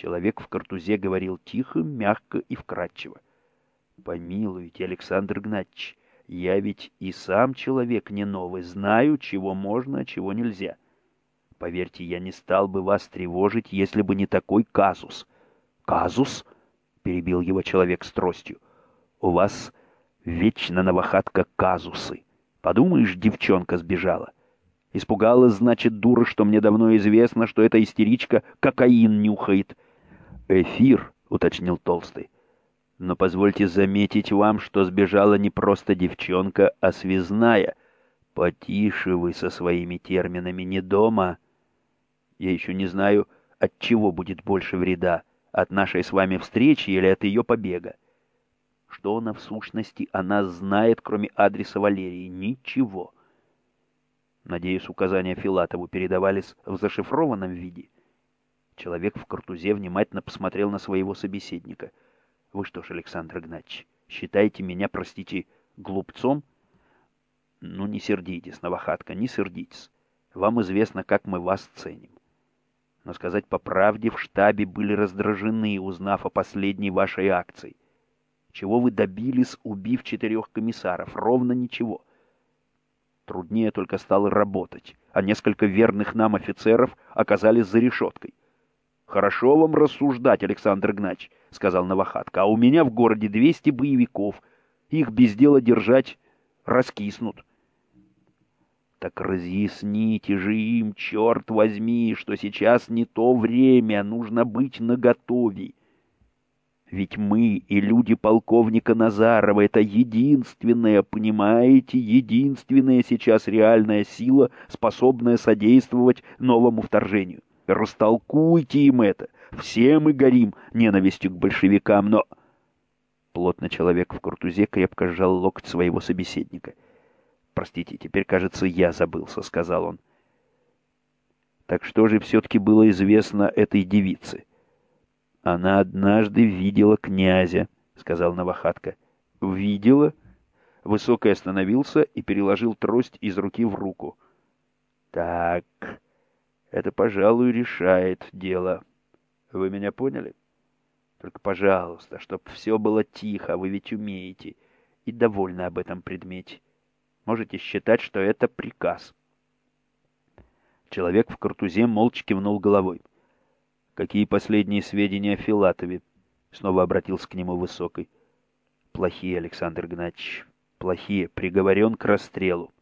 Человек в картузе говорил тихо, мягко и вкрадчиво. «Помилуйте, Александр Гнатьевич, я ведь и сам человек не новый, знаю, чего можно, а чего нельзя. Поверьте, я не стал бы вас тревожить, если бы не такой казус». «Казус?» — перебил его человек с тростью. «У вас вечно новохатка казусы. Подумаешь, девчонка сбежала. Испугалась, значит, дура, что мне давно известно, что эта истеричка кокаин нюхает. «Эфир», — уточнил Толстый. «Но позвольте заметить вам, что сбежала не просто девчонка, а связная. Потише вы со своими терминами, не дома. Я еще не знаю, от чего будет больше вреда, от нашей с вами встречи или от ее побега. Что она в сущности о нас знает, кроме адреса Валерии? Ничего». Надеюсь, указания Филатову передавались в зашифрованном виде. Человек в картузе внимательно посмотрел на своего собеседника. «Вы что ж, Александр Игнатьевич, считаете меня, простите, глупцом?» «Ну, не сердитесь, новохатка, не сердитесь. Вам известно, как мы вас ценим. Но сказать по правде, в штабе были раздражены, узнав о последней вашей акции. Чего вы добились, убив четырех комиссаров? Ровно ничего. Труднее только стало работать, а несколько верных нам офицеров оказались за решеткой. «Хорошо вам рассуждать, Александр Игнач», — сказал Новохатка, — «а у меня в городе двести боевиков. Их без дела держать раскиснут». «Так разъясните же им, черт возьми, что сейчас не то время, нужно быть наготове. Ведь мы и люди полковника Назарова — это единственная, понимаете, единственная сейчас реальная сила, способная содействовать новому вторжению. Растолкуйте им это. Все мы горим ненавистью к большевикам, но...» Плотно человек в куртузе крепко сжал локоть своего собеседника. «Простите, теперь, кажется, я забылся», — сказал он. «Так что же все-таки было известно этой девице?» «Она однажды видела князя», — сказал Новохатка. «Видела?» Высокий остановился и переложил трость из руки в руку. «Так, это, пожалуй, решает дело. Вы меня поняли? Только, пожалуйста, чтоб все было тихо, вы ведь умеете, и довольны об этом предмете. Можете считать, что это приказ. Человек в картузе молча кивнул головой. «Какие последние сведения о Филатове?» Снова обратился к нему Высокой. «Плохие, Александр Гнатьевич, плохие. Приговорен к расстрелу.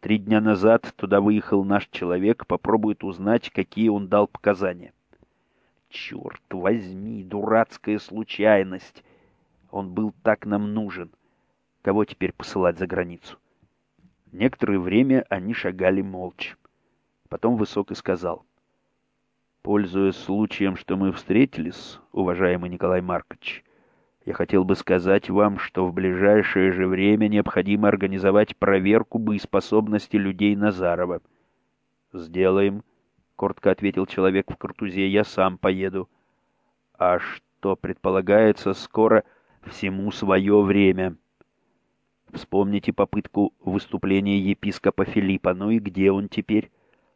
Три дня назад туда выехал наш человек, попробует узнать, какие он дал показания. Черт возьми, дурацкая случайность. Он был так нам нужен. Кого теперь посылать за границу? Некоторое время они шагали молча. Потом Высокий сказал. «Пользуясь случаем, что мы встретились, уважаемый Николай Маркович, я хотел бы сказать вам, что в ближайшее же время необходимо организовать проверку боеспособности людей Назарова. «Сделаем», — коротко ответил человек в картузе, — «я сам поеду». «А что предполагается скоро всему свое время?» Вспомните попытку выступления епископа Филиппа, ну и где он теперь?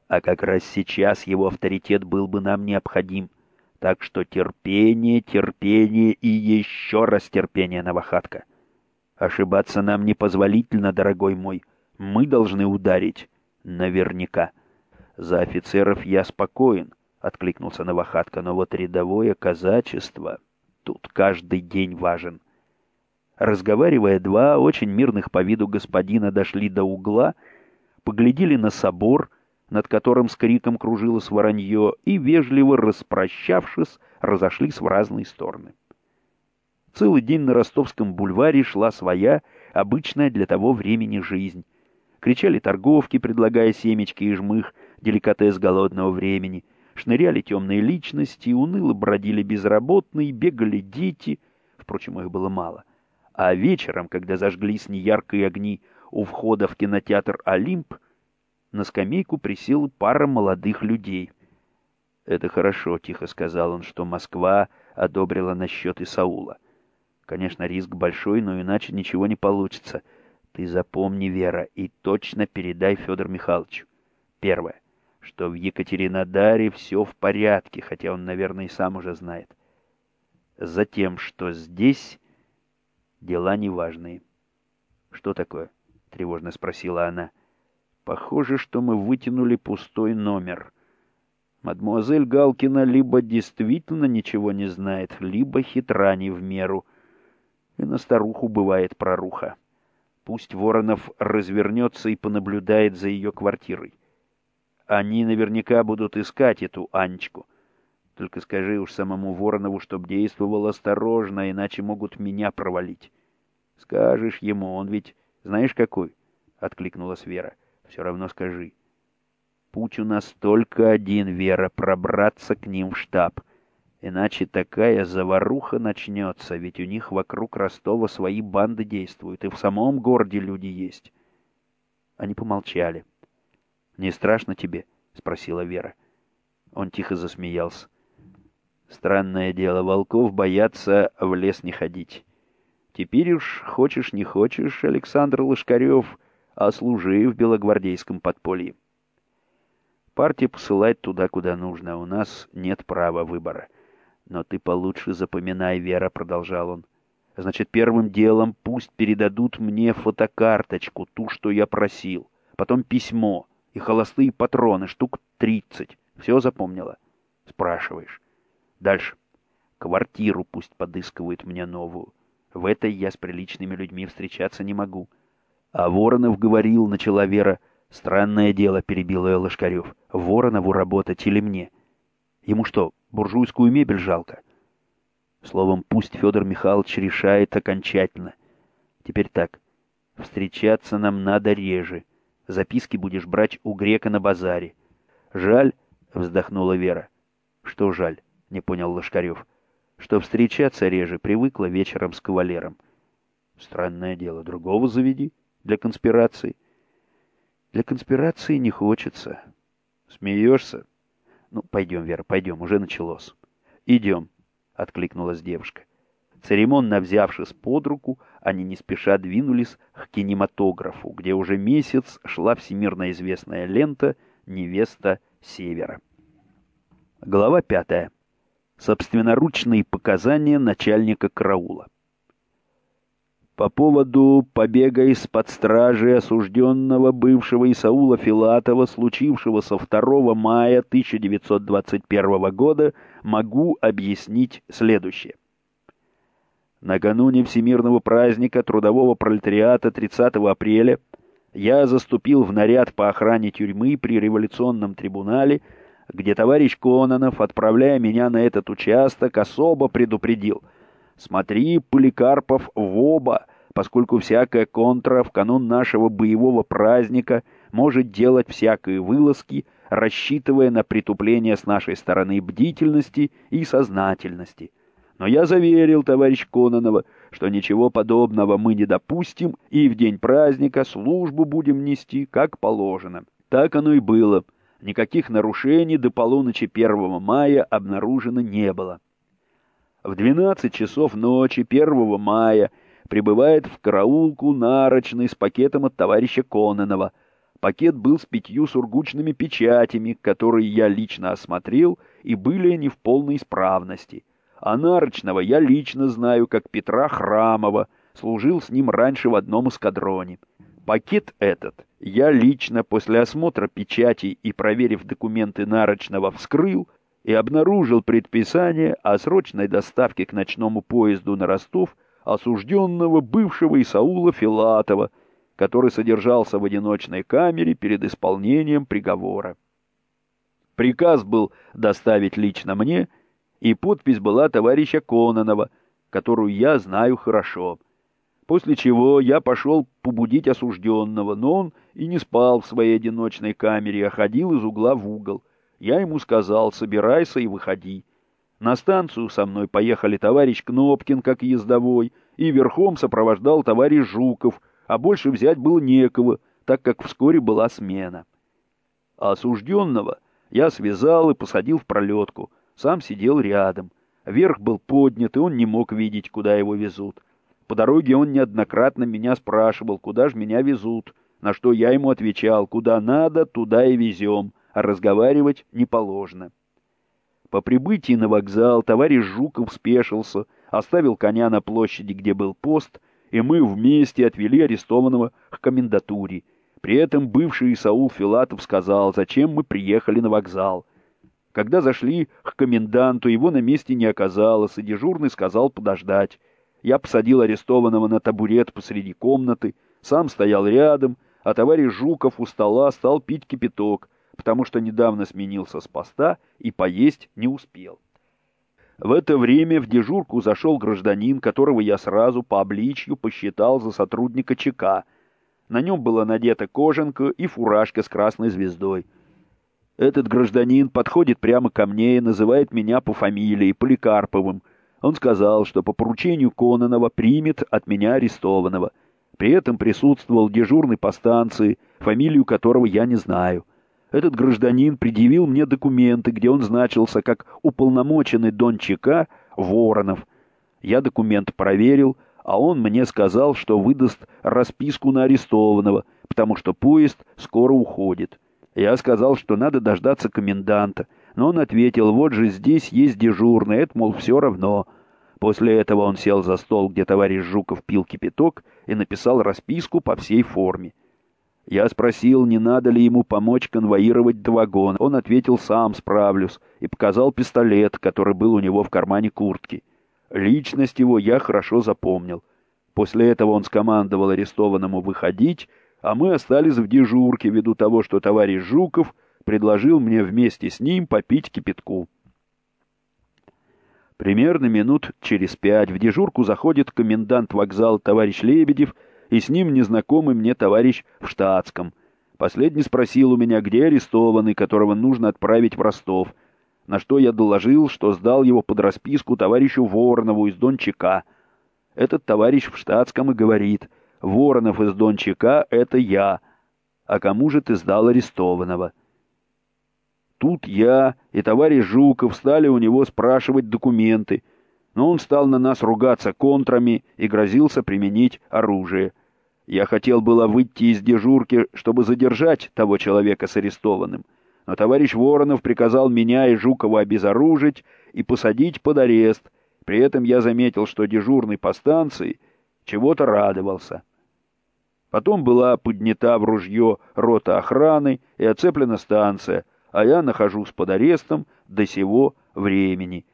А как раз сейчас его авторитет был бы нам необходим. Так что терпение, терпение и еще раз терпение, Новохатка. Ошибаться нам непозволительно, дорогой мой. Мы должны ударить. Наверняка. За офицеров я спокоен, — откликнулся Новохатка, — но вот рядовое казачество тут каждый день важен. Разговаривая, два очень мирных по виду господина дошли до угла, поглядели на собор — над которым с криком кружилось воронье, и, вежливо распрощавшись, разошлись в разные стороны. Целый день на Ростовском бульваре шла своя, обычная для того времени жизнь. Кричали торговки, предлагая семечки и жмых, деликатес голодного времени. Шныряли темные личности, уныло бродили безработные, бегали дети. Впрочем, их было мало. А вечером, когда зажглись неяркие огни у входа в кинотеатр «Олимп», на скамейку присела пара молодых людей. «Это хорошо», — тихо сказал он, — «что Москва одобрила насчет Исаула. Конечно, риск большой, но иначе ничего не получится. Ты запомни, Вера, и точно передай Федору Михайловичу. Первое. что в Екатеринодаре все в порядке, хотя он, наверное, и сам уже знает. Затем, что здесь дела неважные. «Что такое?» — тревожно спросила она. «Похоже, что мы вытянули пустой номер. Мадмуазель Галкина либо действительно ничего не знает, либо хитра не в меру. И на старуху бывает проруха. Пусть Воронов развернется и понаблюдает за ее квартирой. Они наверняка будут искать эту Анечку. Только скажи уж самому Воронову, чтоб действовал осторожно, иначе могут меня провалить. Скажешь ему, он ведь знаешь какой? — откликнулась Вера. — Все равно скажи. Путь у нас только один, Вера, пробраться к ним в штаб. Иначе такая заваруха начнется, ведь у них вокруг Ростова свои банды действуют, и в самом городе люди есть. Они помолчали. — «Не страшно тебе?» — спросила Вера. Он тихо засмеялся. «Странное дело, волков боятся в лес не ходить. Теперь уж, хочешь не хочешь, Александр Лошкарев, а служи в белогвардейском подполье. Партия посылает туда, куда нужно, у нас нет права выбора. Но ты получше запоминай, Вера, — продолжал он. Значит, первым делом пусть передадут мне фотокарточку, ту, что я просил, потом письмо — и холостые патроны, штук тридцать. Все запомнила? Спрашиваешь. Дальше. Квартиру пусть подыскивают мне новую. В этой я с приличными людьми встречаться не могу. А Воронов говорил, начала Вера. Странное дело, перебил ее Лошкарев. Воронову работать или мне? Ему что, буржуйскую мебель жалко? Словом, пусть Федор Михайлович решает окончательно. Теперь так. Встречаться нам надо реже. Записки будешь брать у грека на базаре. Жаль, — вздохнула Вера. Что жаль, — не понял Лошкарев. Что встречаться реже привыкла вечером с кавалером. Странное дело, другого заведи для конспирации. Для конспирации не хочется. Смеешься? Ну, пойдем, Вера, пойдем, уже началось. Идем, — откликнулась девушка. Церемонно взявшись под руку, они не спеша двинулись к кинематографу, где уже месяц шла всемирно известная лента «Невеста Севера». Глава пятая. Собственноручные показания начальника караула. По поводу побега из-под стражи осужденного бывшего Исаула Филатова, случившегося 2 мая 1921 года, могу объяснить следующее. Накануне Всемирного праздника трудового пролетариата 30 апреля я заступил в наряд по охране тюрьмы при революционном трибунале, где товарищ Кононов, отправляя меня на этот участок, особо предупредил. «Смотри, Поликарпов, в оба, поскольку всякая контра в канун нашего боевого праздника может делать всякие вылазки, рассчитывая на притупление с нашей стороны бдительности и сознательности». Но я заверил товарищ Кононова, что ничего подобного мы не допустим и в день праздника службу будем нести как положено. Так оно и было. Никаких нарушений до полуночи 1 мая обнаружено не было. В 12 часов ночи 1 мая прибывает в караулку нарочный с пакетом от товарища Кононова. Пакет был с пятью сургучными печатями, которые я лично осмотрел, и были они в полной исправности — а Нарочного я лично знаю, как Петра Храмова, служил с ним раньше в одном эскадроне. Пакет этот я лично после осмотра печати и проверив документы Нарочного вскрыл и обнаружил предписание о срочной доставке к ночному поезду на Ростов осужденного бывшего Исаула Филатова, который содержался в одиночной камере перед исполнением приговора. Приказ был доставить лично мне — и подпись была товарища Кононова, которую я знаю хорошо. После чего я пошел побудить осужденного, но он и не спал в своей одиночной камере, а ходил из угла в угол. Я ему сказал, собирайся и выходи. На станцию со мной поехали товарищ Кнопкин, как ездовой, и верхом сопровождал товарищ Жуков, а больше взять было некого, так как вскоре была смена. А осужденного я связал и посадил в пролетку — сам сидел рядом. Верх был поднят, и он не мог видеть, куда его везут. По дороге он неоднократно меня спрашивал, куда же меня везут, на что я ему отвечал, куда надо, туда и везем, а разговаривать не положено. По прибытии на вокзал товарищ Жуков спешился, оставил коня на площади, где был пост, и мы вместе отвели арестованного к комендатуре. При этом бывший Исаул Филатов сказал, зачем мы приехали на вокзал. Когда зашли к коменданту, его на месте не оказалось, и дежурный сказал подождать. Я посадил арестованного на табурет посреди комнаты, сам стоял рядом, а товарищ Жуков у стола стал пить кипяток, потому что недавно сменился с поста и поесть не успел. В это время в дежурку зашел гражданин, которого я сразу по обличью посчитал за сотрудника ЧК. На нем была надета кожанка и фуражка с красной звездой. Этот гражданин подходит прямо ко мне и называет меня по фамилии Поликарповым. Он сказал, что по поручению Кононова примет от меня арестованного. При этом присутствовал дежурный по станции, фамилию которого я не знаю. Этот гражданин предъявил мне документы, где он значился как уполномоченный Дон ЧК Воронов. Я документ проверил, а он мне сказал, что выдаст расписку на арестованного, потому что поезд скоро уходит. Я сказал, что надо дождаться коменданта, но он ответил, вот же здесь есть дежурный, это, мол, все равно. После этого он сел за стол, где товарищ Жуков пил кипяток, и написал расписку по всей форме. Я спросил, не надо ли ему помочь конвоировать до вагона. Он ответил, сам справлюсь, и показал пистолет, который был у него в кармане куртки. Личность его я хорошо запомнил. После этого он скомандовал арестованному выходить, а мы остались в дежурке ввиду того, что товарищ Жуков предложил мне вместе с ним попить кипятку. Примерно минут через пять в дежурку заходит комендант вокзала товарищ Лебедев и с ним незнакомый мне товарищ в штатском. Последний спросил у меня, где арестованный, которого нужно отправить в Ростов, на что я доложил, что сдал его под расписку товарищу Воронову из Дончака. Этот товарищ в штатском и говорит — Воронов из Дончака — это я. А кому же ты сдал арестованного? Тут я и товарищ Жуков стали у него спрашивать документы, но он стал на нас ругаться контрами и грозился применить оружие. Я хотел было выйти из дежурки, чтобы задержать того человека с арестованным, но товарищ Воронов приказал меня и Жукова обезоружить и посадить под арест. При этом я заметил, что дежурный по станции чего-то радовался. Потом была поднята в ружье рота охраны и оцеплена станция, а я нахожусь под арестом до сего времени.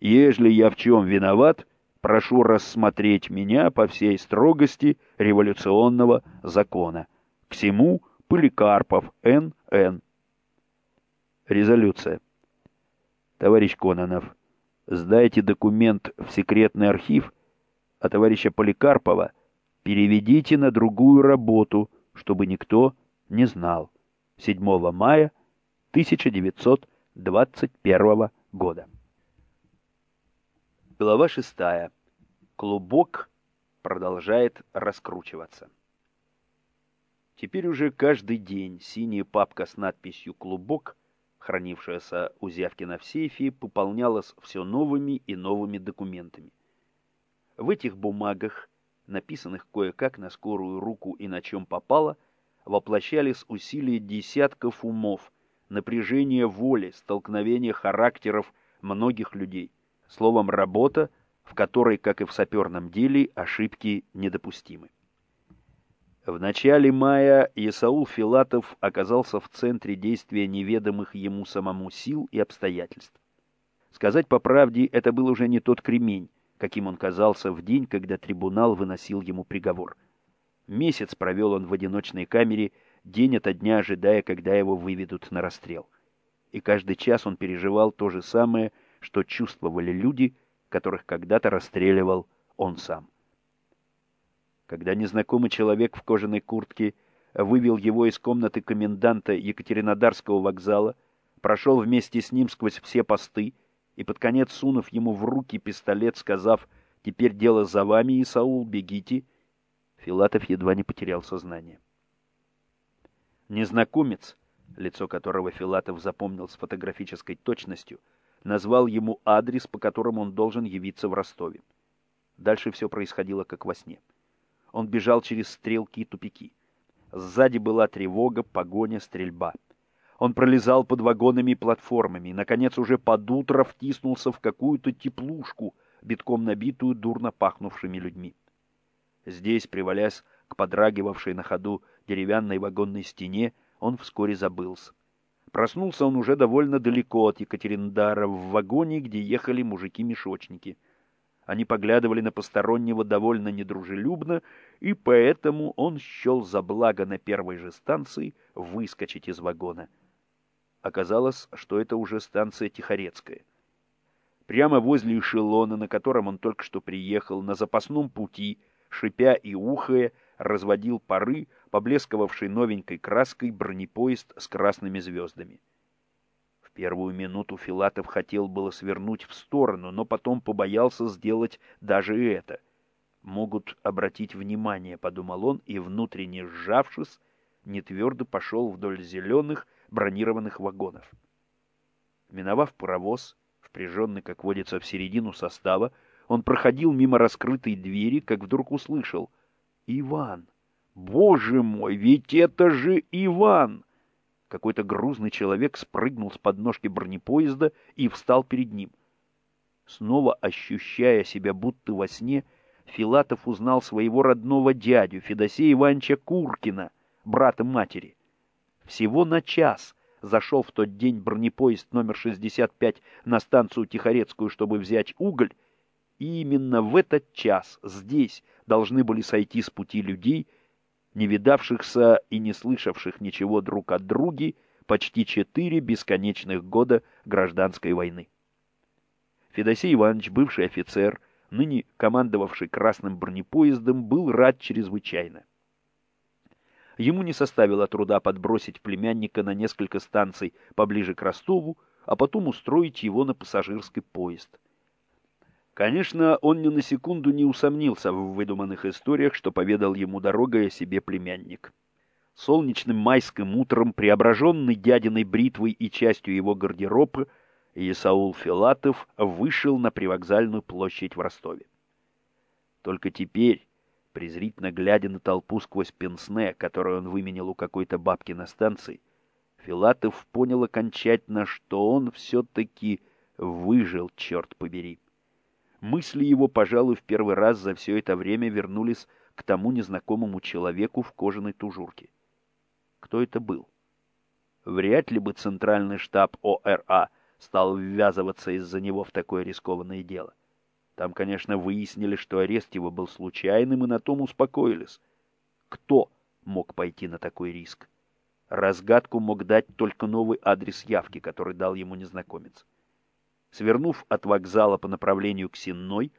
Ежели я в чем виноват, прошу рассмотреть меня по всей строгости революционного закона. К всему Поликарпов, Н.Н. Резолюция. Товарищ Кононов, сдайте документ в секретный архив, а товарища Поликарпова — переведите на другую работу, чтобы никто не знал. 7 мая 1921 года. Глава 6. Клубок продолжает раскручиваться. Теперь уже каждый день синяя папка с надписью «Клубок», хранившаяся у Зявкина в сейфе, пополнялась все новыми и новыми документами. В этих бумагах написанных кое-как на скорую руку и на чем попало, воплощались усилия десятков умов, напряжение воли, столкновение характеров многих людей. Словом, работа, в которой, как и в саперном деле, ошибки недопустимы. В начале мая Исаул Филатов оказался в центре действия неведомых ему самому сил и обстоятельств. Сказать по правде, это был уже не тот кремень, каким он казался в день, когда трибунал выносил ему приговор. Месяц провел он в одиночной камере, день ото дня ожидая, когда его выведут на расстрел. И каждый час он переживал то же самое, что чувствовали люди, которых когда-то расстреливал он сам. Когда незнакомый человек в кожаной куртке вывел его из комнаты коменданта Екатеринодарского вокзала, прошел вместе с ним сквозь все посты, и под конец, сунув ему в руки пистолет, сказав «Теперь дело за вами, Исаул, бегите», Филатов едва не потерял сознание. Незнакомец, лицо которого Филатов запомнил с фотографической точностью, назвал ему адрес, по которому он должен явиться в Ростове. Дальше все происходило как во сне. Он бежал через стрелки и тупики. Сзади была тревога, погоня, стрельба. Он пролезал под вагонами и платформами, и, наконец, уже под утро втиснулся в какую-то теплушку, битком набитую дурно пахнувшими людьми. Здесь, привалясь к подрагивавшей на ходу деревянной вагонной стене, он вскоре забылся. Проснулся он уже довольно далеко от Екатериндара, в вагоне, где ехали мужики-мешочники. Они поглядывали на постороннего довольно недружелюбно, и поэтому он счел за благо на первой же станции выскочить из вагона. Оказалось, что это уже станция Тихорецкая. Прямо возле эшелона, на котором он только что приехал, на запасном пути, шипя и ухая, разводил пары, поблескивавший новенькой краской бронепоезд с красными звездами. В первую минуту Филатов хотел было свернуть в сторону, но потом побоялся сделать даже это. «Могут обратить внимание», — подумал он, и, внутренне сжавшись, нетвердо пошел вдоль зеленых бронированных вагонов. Миновав паровоз, впряженный, как водится, в середину состава, он проходил мимо раскрытой двери, как вдруг услышал — Иван! Боже мой, ведь это же Иван! Какой-то грузный человек спрыгнул с подножки бронепоезда и встал перед ним. Снова ощущая себя будто во сне, Филатов узнал своего родного дядю, Федосея Ивановича Куркина, брата матери. Всего на час зашел в тот день бронепоезд номер 65 на станцию Тихорецкую, чтобы взять уголь, и именно в этот час здесь должны были сойти с пути людей, не видавшихся и не слышавших ничего друг от други почти четыре бесконечных года гражданской войны. Федосей Иванович, бывший офицер, ныне командовавший красным бронепоездом, был рад чрезвычайно. Ему не составило труда подбросить племянника на несколько станций поближе к Ростову, а потом устроить его на пассажирский поезд – Конечно, он ни на секунду не усомнился в выдуманных историях, что поведал ему дорогой о себе племянник. Солнечным майским утром, преображенный дядиной бритвой и частью его гардероба, Исаул Филатов вышел на привокзальную площадь в Ростове. Только теперь, презрительно глядя на толпу сквозь пенсне, которую он выменил у какой-то бабки на станции, Филатов понял окончательно, что он все-таки выжил, черт побери. Мысли его, пожалуй, в первый раз за все это время вернулись к тому незнакомому человеку в кожаной тужурке. Кто это был? Вряд ли бы центральный штаб ОРА стал ввязываться из-за него в такое рискованное дело. Там, конечно, выяснили, что арест его был случайным, и на том успокоились. Кто мог пойти на такой риск? Разгадку мог дать только новый адрес явки, который дал ему незнакомец. Свернув от вокзала по направлению к Сенной,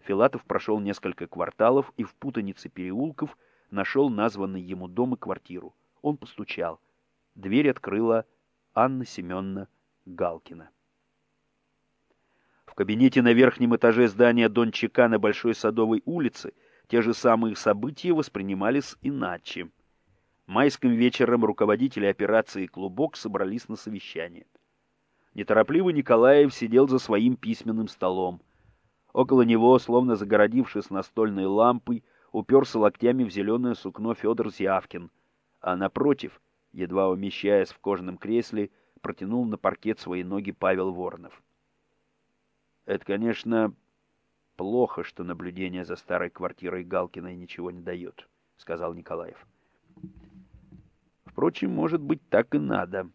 Филатов прошел несколько кварталов и в путанице переулков нашел названный ему дом и квартиру. Он постучал. Дверь открыла Анна Семеновна Галкина. В кабинете на верхнем этаже здания Дончака на Большой Садовой улице те же самые события воспринимались иначе. Майским вечером руководители операции «Клубок» собрались на совещание. Неторопливый Николаев сидел за своим письменным столом. Около него, словно загородившись настольной лампой, уперся локтями в зеленое сукно Федор Зявкин, а напротив, едва умещаясь в кожаном кресле, протянул на паркет свои ноги Павел Воронов. Это, конечно, плохо, что наблюдение за старой квартирой Галкиной ничего не дает, — сказал Николаев. Впрочем, может быть, так и надо.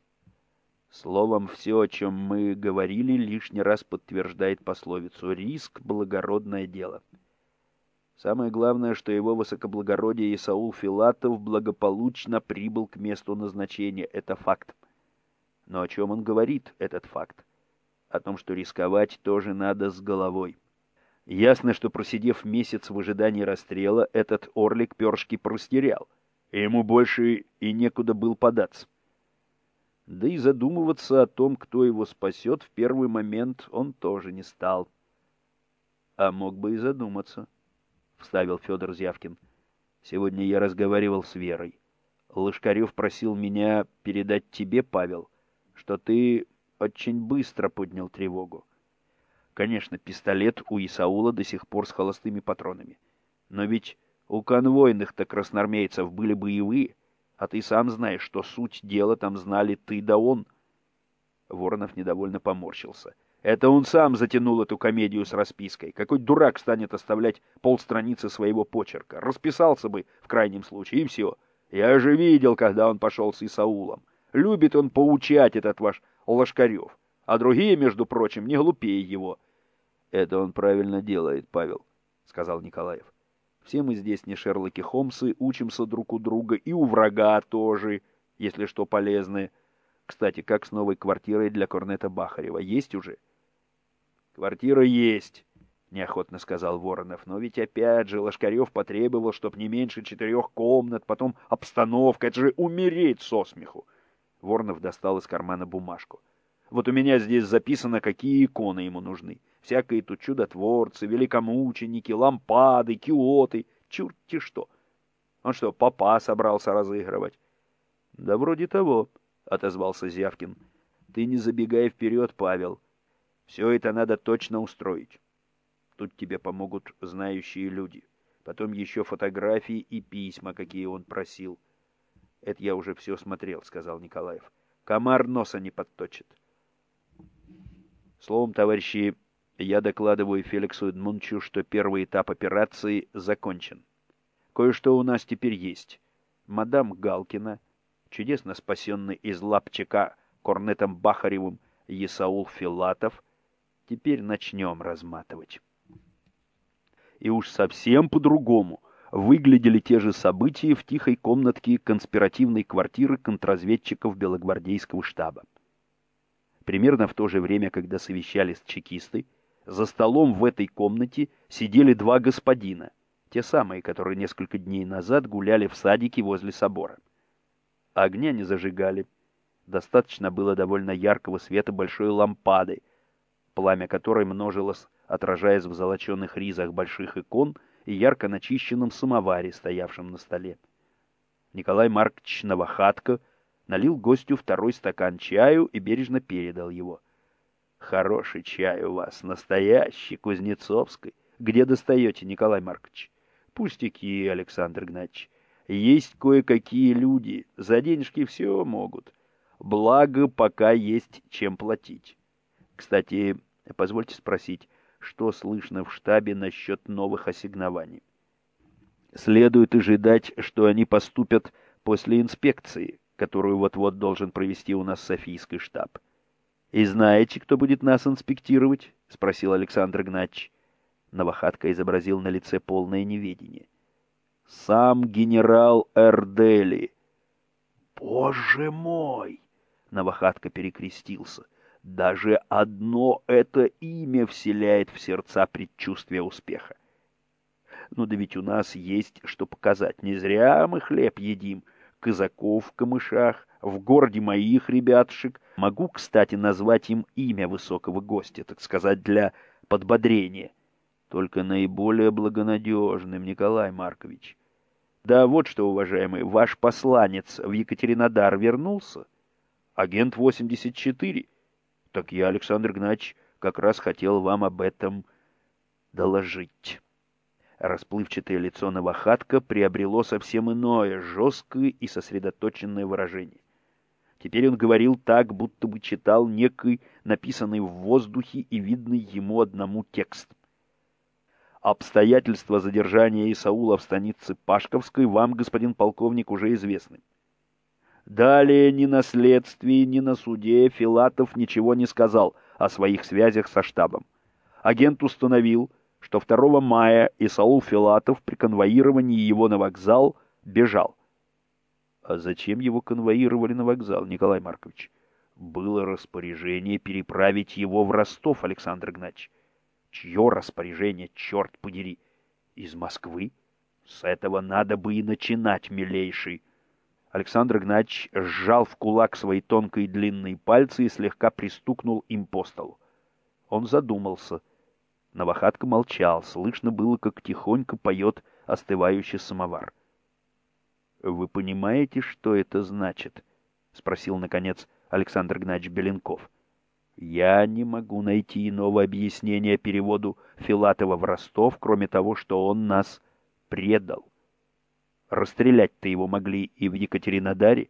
Словом, все, о чем мы говорили, лишний раз подтверждает пословицу «риск — благородное дело». Самое главное, что его высокоблагородие Исаул Филатов благополучно прибыл к месту назначения. Это факт. Но о чем он говорит, этот факт? О том, что рисковать тоже надо с головой. Ясно, что просидев месяц в ожидании расстрела, этот орлик першки простерял. Ему больше и некуда был податься. Да и задумываться о том, кто его спасет, в первый момент он тоже не стал. — А мог бы и задуматься, — вставил Федор Зявкин. — Сегодня я разговаривал с Верой. Лышкарев просил меня передать тебе, Павел, что ты очень быстро поднял тревогу. Конечно, пистолет у Исаула до сих пор с холостыми патронами. Но ведь у конвойных-то красноармейцев были боевые, А ты сам знаешь, что суть дела там знали ты да он. Воронов недовольно поморщился. Это он сам затянул эту комедию с распиской. Какой дурак станет оставлять полстраницы своего почерка? Расписался бы в крайнем случае, и все. Я же видел, когда он пошел с Исаулом. Любит он поучать этот ваш Лошкарев. А другие, между прочим, не глупее его. — Это он правильно делает, Павел, — сказал Николаев. Все мы здесь не Шерлоки Холмсы, учимся друг у друга, и у врага тоже, если что полезное. Кстати, как с новой квартирой для Корнета Бахарева? Есть уже? Квартира есть, неохотно сказал Воронов. Но ведь опять же Лошкарев потребовал, чтоб не меньше четырех комнат, потом обстановка. Это же умереть со смеху. Воронов достал из кармана бумажку. Вот у меня здесь записано, какие иконы ему нужны. Всякие тут чудотворцы, великомученики, лампады, киоты, чурти что. Он что, папа собрался разыгрывать? — Да вроде того, — отозвался Зявкин. — Ты не забегай вперед, Павел. Все это надо точно устроить. Тут тебе помогут знающие люди. Потом еще фотографии и письма, какие он просил. — Это я уже все смотрел, — сказал Николаев. — Комар носа не подточит. Словом, товарищи, я докладываю Феликсу Эдмунчу, что первый этап операции закончен. Кое-что у нас теперь есть. Мадам Галкина, чудесно спасенный из лапчика Корнетом Бахаревым Есаул Филатов, теперь начнем разматывать. И уж совсем по-другому выглядели те же события в тихой комнатке конспиративной квартиры контрразведчиков Белогвардейского штаба. Примерно в то же время, когда совещались чекисты, за столом в этой комнате сидели два господина, те самые, которые несколько дней назад гуляли в садике возле собора. Огня не зажигали. Достаточно было довольно яркого света большой лампады, пламя которой множилось, отражаясь в золоченных ризах больших икон и ярко начищенном самоваре, стоявшем на столе. Николай Маркович Новохатко налил гостю второй стакан чаю и бережно передал его — Хороший чай у вас, настоящий, кузнецовский. Где достаете, Николай Маркович? Пустяки, Александр Игнатьевич. Есть кое-какие люди, за денежки все могут. Благо, пока есть чем платить. Кстати, позвольте спросить, что слышно в штабе насчет новых ассигнований? Следует ожидать, что они поступят после инспекции, которую вот-вот должен провести у нас Софийский штаб. «И знаете, кто будет нас инспектировать?» — спросил Александр Гнач. Новохатка изобразил на лице полное неведение. «Сам генерал Эрдели». «Боже мой!» — Новохатка перекрестился. «Даже одно это имя вселяет в сердца предчувствие успеха. Ну да ведь у нас есть что показать. Не зря мы хлеб едим, казаков в камышах, в городе моих ребятушек. Могу, кстати, назвать им имя высокого гостя, так сказать, для подбодрения. Только наиболее благонадежным, Николай Маркович. Да вот что, уважаемый, ваш посланец в Екатеринодар вернулся? Агент 84? Так я, Александр Игнатьевич, как раз хотел вам об этом доложить. Расплывчатое лицо Новохатка приобрело совсем иное, жесткое и сосредоточенное выражение. Теперь он говорил так, будто бы читал некий написанный в воздухе и видный ему одному текст. Обстоятельства задержания Исаула в станице Пашковской вам, господин полковник, уже известны. Далее ни на следствии, ни на суде Филатов ничего не сказал о своих связях со штабом. Агент установил, что 2 мая Исаул Филатов при конвоировании его на вокзал бежал. А зачем его конвоировали на вокзал, Николай Маркович? Было распоряжение переправить его в Ростов, Александр Игнатьевич. Чье распоряжение, черт подери? Из Москвы? С этого надо бы и начинать, милейший. Александр Игнатьевич сжал в кулак свои тонкие длинные пальцы и слегка пристукнул им по столу. Он задумался. Новохатка молчал, слышно было, как тихонько поет остывающий самовар. «Вы понимаете, что это значит?» — спросил, наконец, Александр Гнач Беленков. «Я не могу найти иного объяснения переводу Филатова в Ростов, кроме того, что он нас предал». Расстрелять-то его могли и в Екатеринодаре.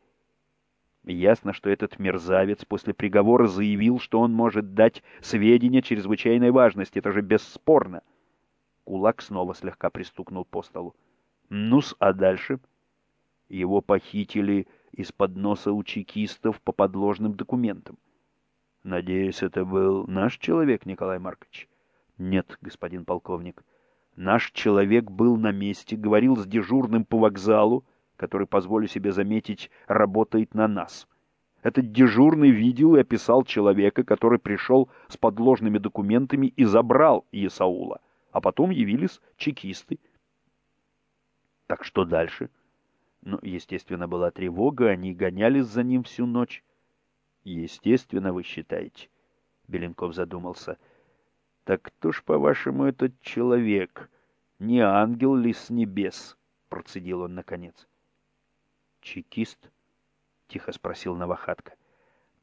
Ясно, что этот мерзавец после приговора заявил, что он может дать сведения чрезвычайной важности. Это же бесспорно. Кулак снова слегка пристукнул по столу. Ну-с, а дальше? Его похитили из-под носа у чекистов по подложным документам. Надеюсь, это был наш человек, Николай Маркович? Нет, господин полковник. Наш человек был на месте, говорил с дежурным по вокзалу, который, позволю себе заметить, работает на нас. Этот дежурный видел и описал человека, который пришел с подложными документами и забрал Исаула, а потом явились чекисты. Так что дальше? Ну, естественно, была тревога, они гонялись за ним всю ночь. Естественно, вы считаете. Беленков задумался. Так кто ж, по-вашему, этот человек? Не ангел ли с небес? Процедил он наконец. «Чекист?» — тихо спросил Новохатка.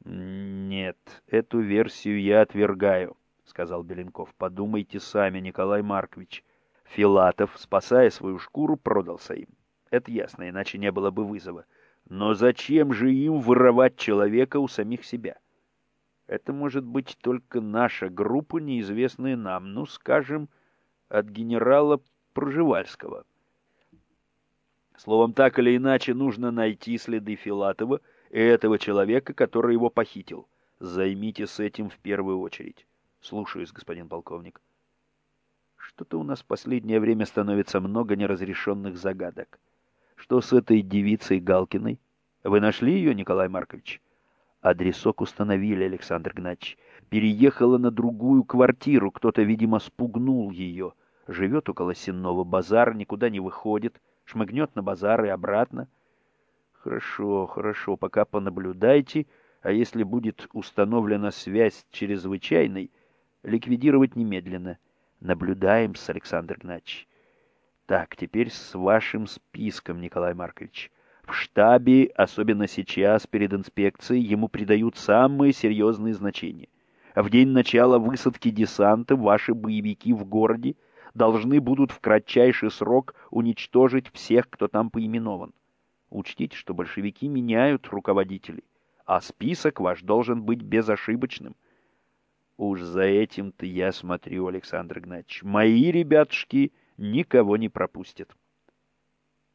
«Нет, эту версию я отвергаю», — сказал Беленков. «Подумайте сами, Николай Маркович. Филатов, спасая свою шкуру, продался им. Это ясно, иначе не было бы вызова. Но зачем же им воровать человека у самих себя? Это может быть только наша группа, неизвестная нам, ну, скажем, от генерала Проживальского». Словом, так или иначе, нужно найти следы Филатова и этого человека, который его похитил. Займитесь этим в первую очередь. Слушаюсь, господин полковник. Что-то у нас в последнее время становится много неразрешенных загадок. Что с этой девицей Галкиной? Вы нашли ее, Николай Маркович? Адресок установили, Александр Гнатьевич. Переехала на другую квартиру. Кто-то, видимо, спугнул ее. Живет около Сенного базара, никуда не выходит шмыгнет на базар и обратно. Хорошо, хорошо, пока понаблюдайте, а если будет установлена связь чрезвычайной, ликвидировать немедленно. Наблюдаем с Александр Игнатьевич. Так, теперь с вашим списком, Николай Маркович. В штабе, особенно сейчас, перед инспекцией, ему придают самые серьезные значения. В день начала высадки десанта ваши боевики в городе должны будут в кратчайший срок уничтожить всех, кто там поименован. Учтите, что большевики меняют руководителей, а список ваш должен быть безошибочным. Уж за этим-то я смотрю, Александр Игнатьевич. Мои ребятушки никого не пропустят.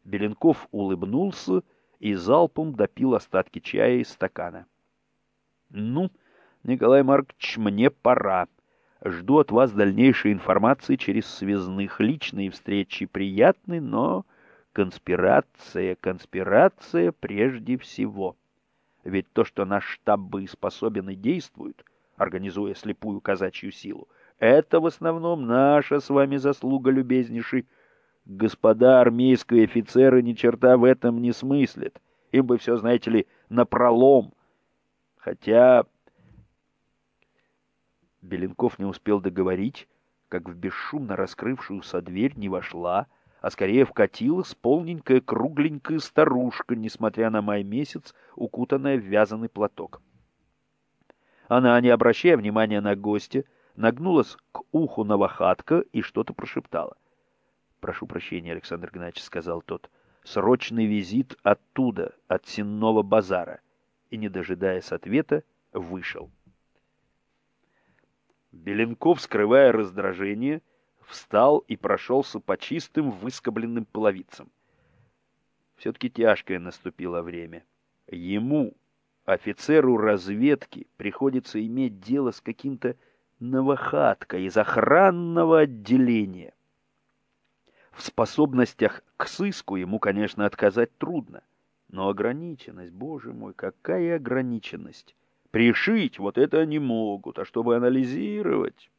Беленков улыбнулся и залпом допил остатки чая из стакана. — Ну, Николай Маркович, мне пора. Жду от вас дальнейшей информации через связных. Личные встречи приятны, но конспирация, конспирация прежде всего. Ведь то, что наш штаб бы способен и действует, организуя слепую казачью силу, это в основном наша с вами заслуга, любезнейший. Господа армейские офицеры ни черта в этом не смыслят. Им бы все, знаете ли, напролом. Хотя Беленков не успел договорить, как в бесшумно раскрывшуюся дверь не вошла, а скорее вкатилась полненькая кругленькая старушка, несмотря на май месяц, укутанная в вязаный платок. Она, не обращая внимания на гостя, нагнулась к уху Новохатка и что-то прошептала. — Прошу прощения, Александр Геннадьевич, — сказал тот, — срочный визит оттуда, от Сенного базара. И, не дожидаясь ответа, вышел. — Беленков, скрывая раздражение, встал и прошелся по чистым выскобленным половицам. Все-таки тяжкое наступило время. Ему, офицеру разведки, приходится иметь дело с каким-то новохаткой из охранного отделения. В способностях к сыску ему, конечно, отказать трудно. Но ограниченность, боже мой, какая ограниченность! Пришить вот это они могут, а чтобы анализировать...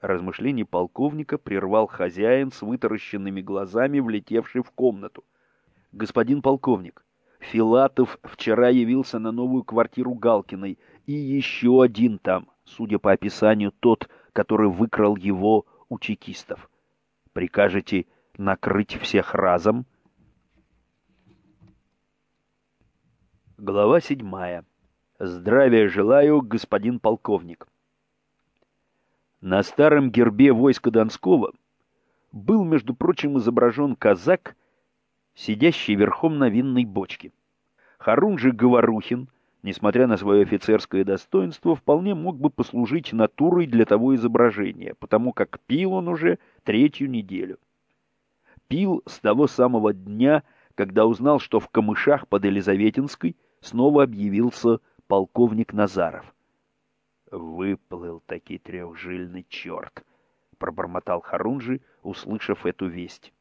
Размышление полковника прервал хозяин с вытаращенными глазами, влетевший в комнату. «Господин полковник, Филатов вчера явился на новую квартиру Галкиной, и еще один там, судя по описанию, тот, который выкрал его у чекистов. Прикажете накрыть всех разом?» Глава седьмая Здравия желаю, господин полковник. На старом гербе войска Донского был, между прочим, изображен казак сидящий верхом на винной бочке. Харунжи Говорухин, несмотря на свое офицерское достоинство, вполне мог бы послужить натурой для того изображения, потому как пил он уже третью неделю. Пил с того самого дня, когда узнал, что в камышах под Елизаветинской снова объявился полковник Назаров. «Выплыл таки трехжильный черт», — пробормотал Харунжи, услышав эту весть.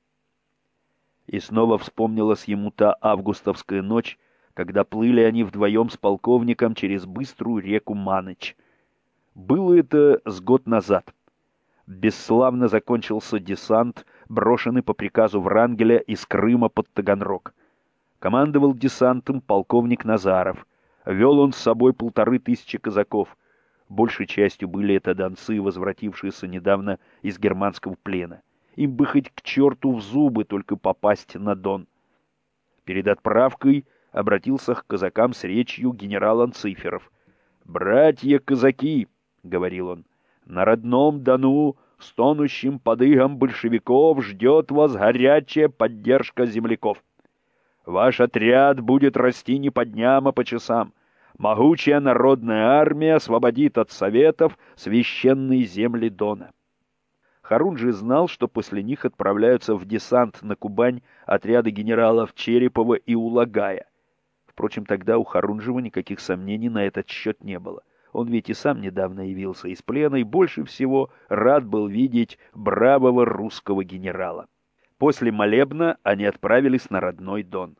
И снова вспомнилась ему та августовская ночь, когда плыли они вдвоем с полковником через быструю реку Маныч. Было это с год назад. Бесславно закончился десант, брошенный по приказу Врангеля из Крыма под Таганрог. Командовал десантом полковник Назаров. Вел он с собой полторы тысячи казаков. Большей частью были это донцы, возвратившиеся недавно из германского плена. Им бы хоть к черту в зубы только попасть на Дон. Перед отправкой обратился к казакам с речью генерал Анциферов. «Братья казаки!» — говорил он. «На родном Дону с тонущим подыгом большевиков ждет вас горячая поддержка земляков. Ваш отряд будет расти не по дням, а по часам. Могучая народная армия освободит от советов священные земли Дона. Харунжи знал, что после них отправляются в десант на Кубань отряды генералов Черепова и Улагая. Впрочем, тогда у Харунжева никаких сомнений на этот счет не было. Он ведь и сам недавно явился из плена и больше всего рад был видеть бравого русского генерала. После молебна они отправились на родной Дон.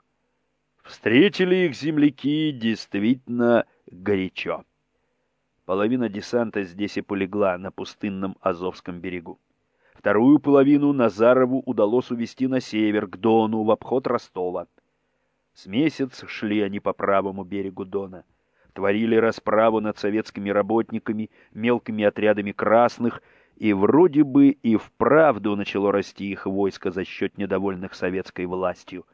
Встретили их земляки действительно горячо. Половина десанта здесь и полегла на пустынном Азовском берегу. Вторую половину Назарову удалось увести на север, к Дону, в обход Ростова. С месяц шли они по правому берегу Дона. Творили расправу над советскими работниками, мелкими отрядами красных, и вроде бы и вправду начало расти их войско за счет недовольных советской властью.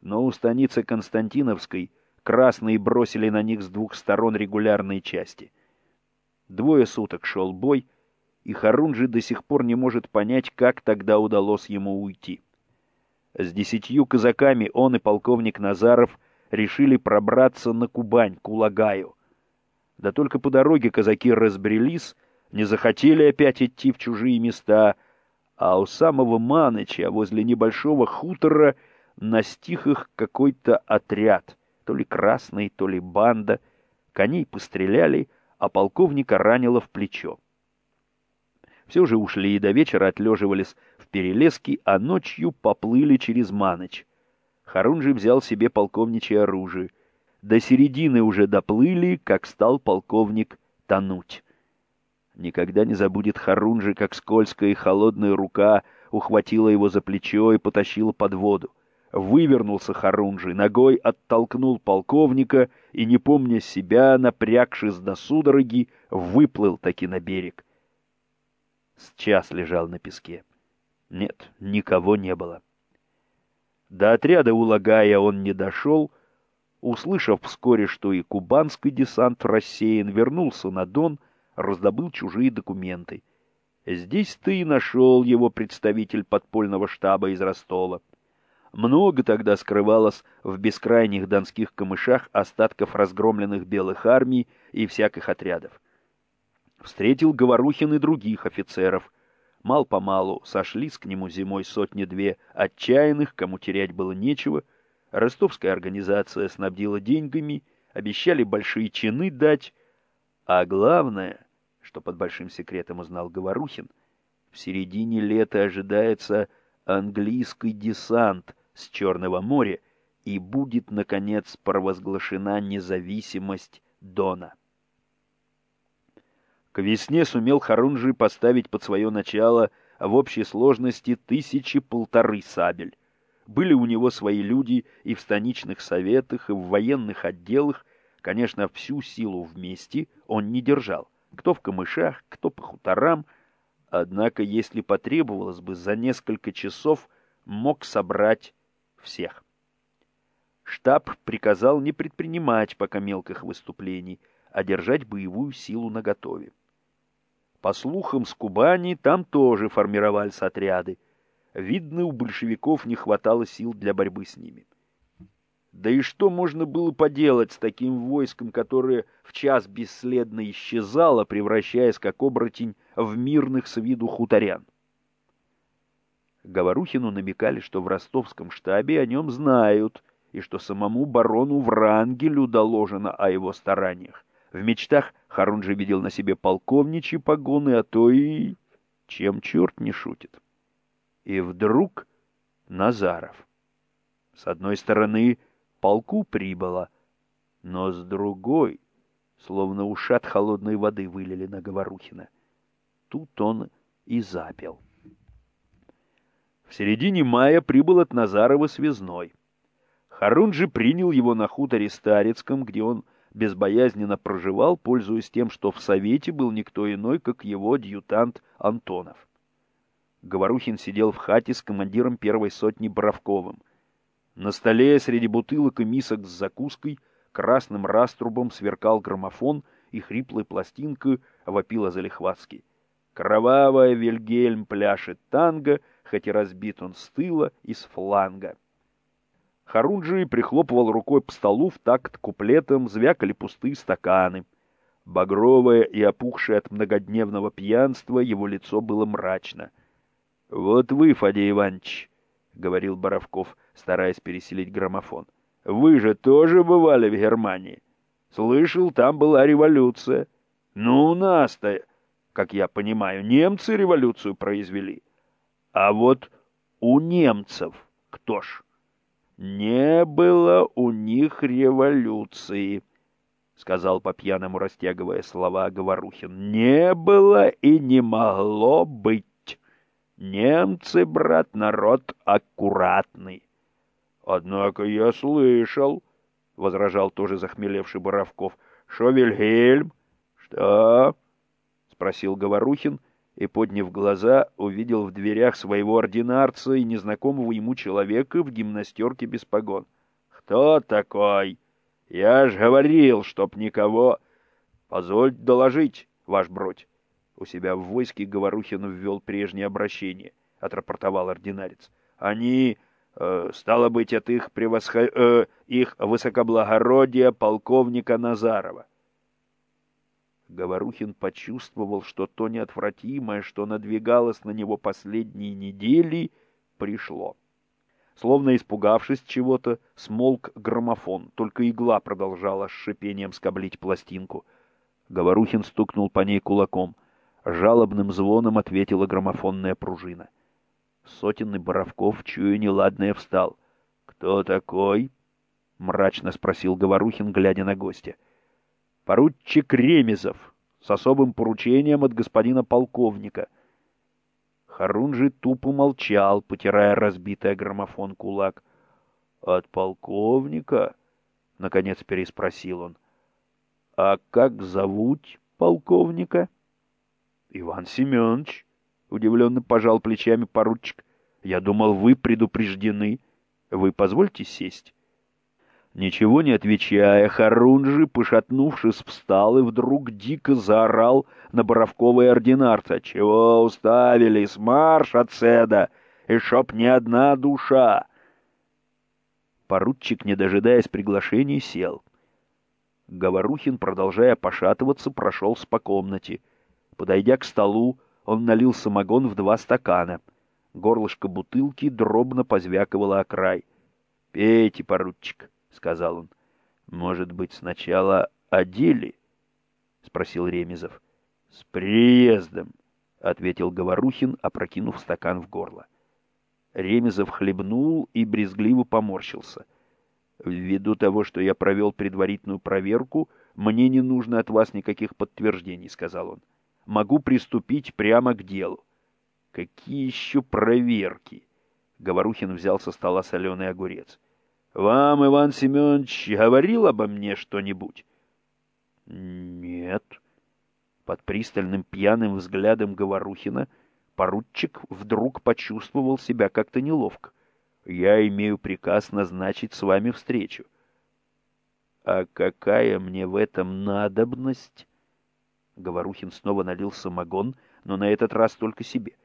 Но у станицы Константиновской красные бросили на них с двух сторон регулярные части. Двое суток шел бой — и Харунжи до сих пор не может понять, как тогда удалось ему уйти. С десятью казаками он и полковник Назаров решили пробраться на Кубань, к Улагаю. Да только по дороге казаки разбрелись, не захотели опять идти в чужие места, а у самого Маныча, возле небольшого хутора, настиг их какой-то отряд, то ли красный, то ли банда. Коней постреляли, а полковника ранило в плечо. Все же ушли и до вечера отлеживались в перелеске, а ночью поплыли через Маныч. Харунжи взял себе полковничье оружие. До середины уже доплыли, как стал полковник тонуть. Никогда не забудет Харунжи, как скользкая и холодная рука ухватила его за плечо и потащила под воду. Вывернулся Харунжи, ногой оттолкнул полковника и, не помня себя, напрягшись до судороги, выплыл таки на берег с час лежал на песке. Нет, никого не было. До отряда Улагая он не дошел, услышав вскоре, что и кубанский десант рассеян, вернулся на Дон, раздобыл чужие документы. Здесь-то и нашел его представитель подпольного штаба из Ростова. Много тогда скрывалось в бескрайних донских камышах остатков разгромленных белых армий и всяких отрядов. Встретил Говорухин и других офицеров. Мал-помалу сошлись к нему зимой сотни-две отчаянных, кому терять было нечего. Ростовская организация снабдила деньгами, обещали большие чины дать. А главное, что под большим секретом узнал Говорухин, в середине лета ожидается английский десант с Черного моря, и будет, наконец, провозглашена независимость Дона. К весне сумел Харунжи поставить под свое начало в общей сложности тысячи полторы сабель. Были у него свои люди и в станичных советах, и в военных отделах. Конечно, всю силу вместе он не держал. Кто в камышах, кто по хуторам. Однако, если потребовалось бы, за несколько часов мог собрать всех. Штаб приказал не предпринимать пока мелких выступлений, а держать боевую силу наготове. По слухам, с Кубани там тоже формировались отряды. Видно, у большевиков не хватало сил для борьбы с ними. Да и что можно было поделать с таким войском, которое в час бесследно исчезало, превращаясь, как оборотень, в мирных с виду хуторян? Говорухину намекали, что в ростовском штабе о нем знают, и что самому барону Врангелю доложено о его стараниях. В мечтах Харунжи видел на себе полковничьи погоны, а то и... чем черт не шутит. И вдруг Назаров. С одной стороны, полку прибыло, но с другой, словно ушат холодной воды вылили на Говорухина. Тут он и запел. В середине мая прибыл от Назарова связной. Харунжи принял его на хуторе Старецком, где он безбоязненно проживал, пользуясь тем, что в Совете был никто иной, как его адъютант Антонов. Говорухин сидел в хате с командиром первой сотни Боровковым. На столе среди бутылок и мисок с закуской красным раструбом сверкал граммофон, и хриплая пластинка вопила залихватски. Кровавая Вильгельм пляшет танго, хоть и разбит он с тыла и с фланга. Харунджи прихлопывал рукой по столу в такт куплетом, звякали пустые стаканы. Багровое и опухшее от многодневного пьянства его лицо было мрачно. — Вот вы, Фадей Иванович, — говорил Боровков, стараясь переселить граммофон, — вы же тоже бывали в Германии. Слышал, там была революция. Ну, у нас-то, как я понимаю, немцы революцию произвели. А вот у немцев кто ж? «Не было у них революции», — сказал по-пьяному, растягивая слова Говорухин. «Не было и не могло быть. Немцы, брат, народ аккуратный». «Однако я слышал», — возражал тоже захмелевший Боровков, — «что Вильгельм?» «Что?» — спросил Говорухин, — и, подняв глаза, увидел в дверях своего ординарца и незнакомого ему человека в гимнастерке без погон. «Кто такой? Я ж говорил, чтоб никого...» «Позвольте доложить, ваш бродь». У себя в войске Говорухин ввел прежнее обращение, — отрапортовал ординарец. «Они, э, стало быть, от их, превосхо... э, их высокоблагородия полковника Назарова. Говорухин почувствовал, что то неотвратимое, что надвигалось на него последние недели, пришло. Словно испугавшись чего-то, смолк граммофон, только игла продолжала с шипением скоблить пластинку. Говорухин стукнул по ней кулаком. Жалобным звоном ответила граммофонная пружина. Сотенный Боровков, чуя неладное, встал. «Кто такой?» — мрачно спросил Говорухин, глядя на гостя. — поручик Ремезов с особым поручением от господина полковника. Харунжи тупо молчал, потирая разбитый граммофон кулак. — От полковника? — наконец переспросил он. — А как зовут полковника? — Иван Семенович, — удивленно пожал плечами поручик. — Я думал, вы предупреждены. Вы позвольте сесть? Ничего не отвечая, Харунжи, пошатнувшись, встал и вдруг дико заорал на Боровкова ординарца. «Чего уставились? Марш отседа! И чтоб ни одна душа!» Поручик, не дожидаясь приглашения, сел. Говорухин, продолжая пошатываться, прошелся по комнате. Подойдя к столу, он налил самогон в два стакана. Горлышко бутылки дробно позвяковало о край. «Пейте, поручик!» — сказал он. — Может быть, сначала о деле? — спросил Ремезов. — С приездом, — ответил Говорухин, опрокинув стакан в горло. Ремезов хлебнул и брезгливо поморщился. — Ввиду того, что я провел предварительную проверку, мне не нужно от вас никаких подтверждений, — сказал он. — Могу приступить прямо к делу. — Какие еще проверки? Говорухин взял со стола соленый огурец. — вам Иван Семенович говорил обо мне что-нибудь? Нет. Под пристальным пьяным взглядом Говорухина поручик вдруг почувствовал себя как-то неловко. Я имею приказ назначить с вами встречу. А какая мне в этом надобность? Говорухин снова налил самогон, но на этот раз только себе.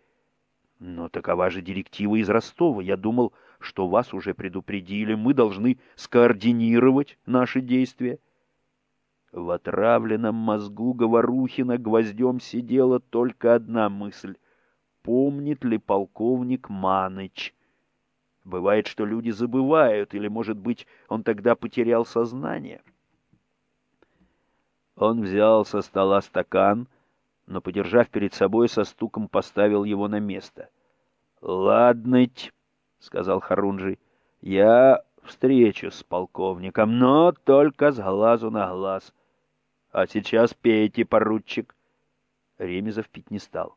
Но такова же директива из Ростова. Я думал, что вас уже предупредили. Мы должны скоординировать наши действия. В отравленном мозгу Говорухина гвоздем сидела только одна мысль. Помнит ли полковник Маныч? Бывает, что люди забывают, или, может быть, он тогда потерял сознание. Он взял со стола стакан, но, подержав перед собой, со стуком поставил его на место. «Ладныть», — сказал Харунжий, — «я встречусь с полковником, но только с глазу на глаз. А сейчас пейте, поручик». Ремезов пить не стал.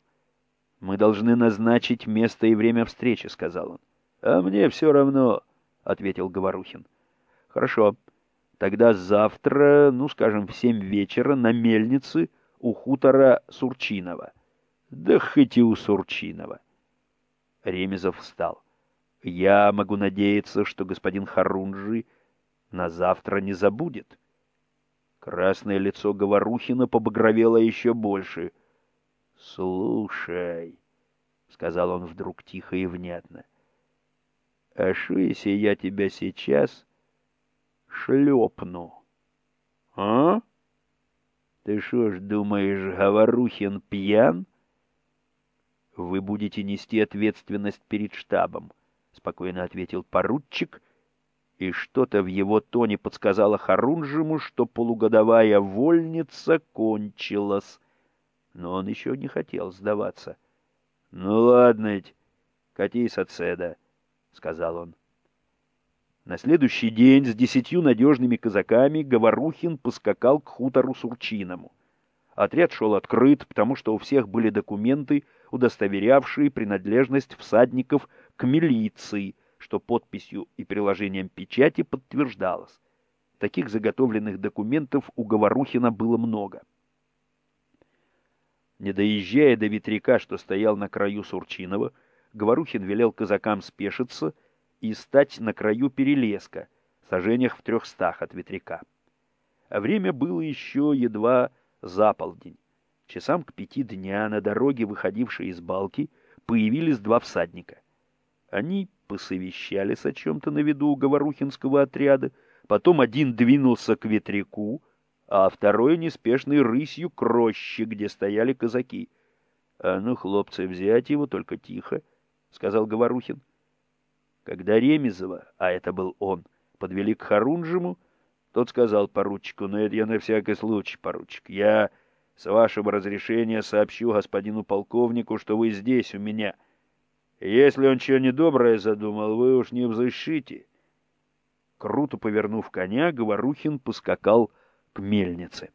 «Мы должны назначить место и время встречи», — сказал он. «А мне все равно», — ответил Говорухин. «Хорошо. Тогда завтра, ну, скажем, в семь вечера на мельнице у хутора Сурчинова. Да хоть и у Сурчинова. Ремезов встал. Я могу надеяться, что господин Харунжи на завтра не забудет. Красное лицо Говорухина побагровело еще больше. — Слушай, — сказал он вдруг тихо и внятно, — а что, если я тебя сейчас шлепну. А? Ты что ж думаешь, Говорухин пьян? Вы будете нести ответственность перед штабом, спокойно ответил поручик, и что-то в его тоне подсказало Харунжему, что полугодовая вольница кончилась. Но он еще не хотел сдаваться. — Ну ладно, катись отседа, — сказал он. На следующий день с десятью надежными казаками Говорухин поскакал к хутору Сурчиному. Отряд шел открыт, потому что у всех были документы, удостоверявшие принадлежность всадников к милиции, что подписью и приложением печати подтверждалось. Таких заготовленных документов у Говорухина было много. Не доезжая до ветряка, что стоял на краю Сурчинова, Говорухин велел казакам спешиться — и стать на краю перелеска, сажениях в трехстах от ветряка. А время было еще едва за полдень. Часам к пяти дня на дороге, выходившей из балки, появились два всадника. Они посовещались о чем-то на виду у Говорухинского отряда, потом один двинулся к ветряку, а второй неспешной рысью к роще, где стояли казаки. — А ну, хлопцы, взять его, только тихо, — сказал Говорухин. Когда Ремезова, а это был он, подвели к Харунжему, тот сказал поручику, ну это я на всякий случай, поручик, я с вашего разрешения сообщу господину полковнику, что вы здесь у меня. Если он что недоброе задумал, вы уж не взыщите. Круто повернув коня, Говорухин поскакал к мельнице.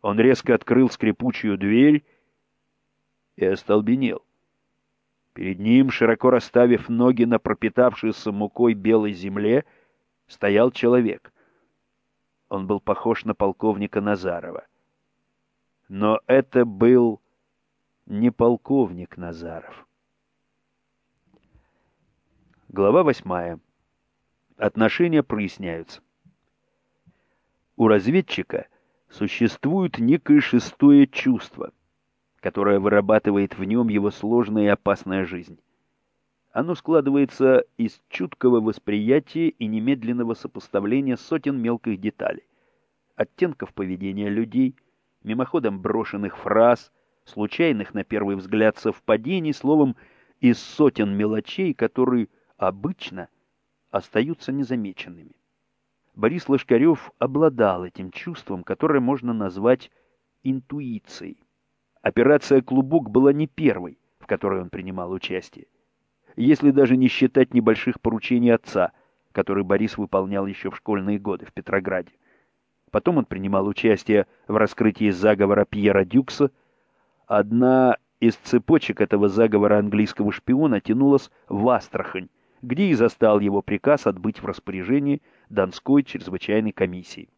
Он резко открыл скрипучую дверь и остолбенел. Перед ним, широко расставив ноги на пропитавшейся мукой белой земле, стоял человек. Он был похож на полковника Назарова. Но это был не полковник Назаров. Глава восьмая. Отношения проясняются. У разведчика существует некое шестое чувство — которое вырабатывает в нем его сложная и опасная жизнь. Оно складывается из чуткого восприятия и немедленного сопоставления сотен мелких деталей, оттенков поведения людей, мимоходом брошенных фраз, случайных на первый взгляд совпадений, словом, из сотен мелочей, которые обычно остаются незамеченными. Борис Лошкарев обладал этим чувством, которое можно назвать интуицией. Операция «Клубок» была не первой, в которой он принимал участие. Если даже не считать небольших поручений отца, которые Борис выполнял еще в школьные годы в Петрограде. Потом он принимал участие в раскрытии заговора Пьера Дюкса. Одна из цепочек этого заговора английского шпиона тянулась в Астрахань, где и застал его приказ отбыть в распоряжении Донской чрезвычайной комиссии.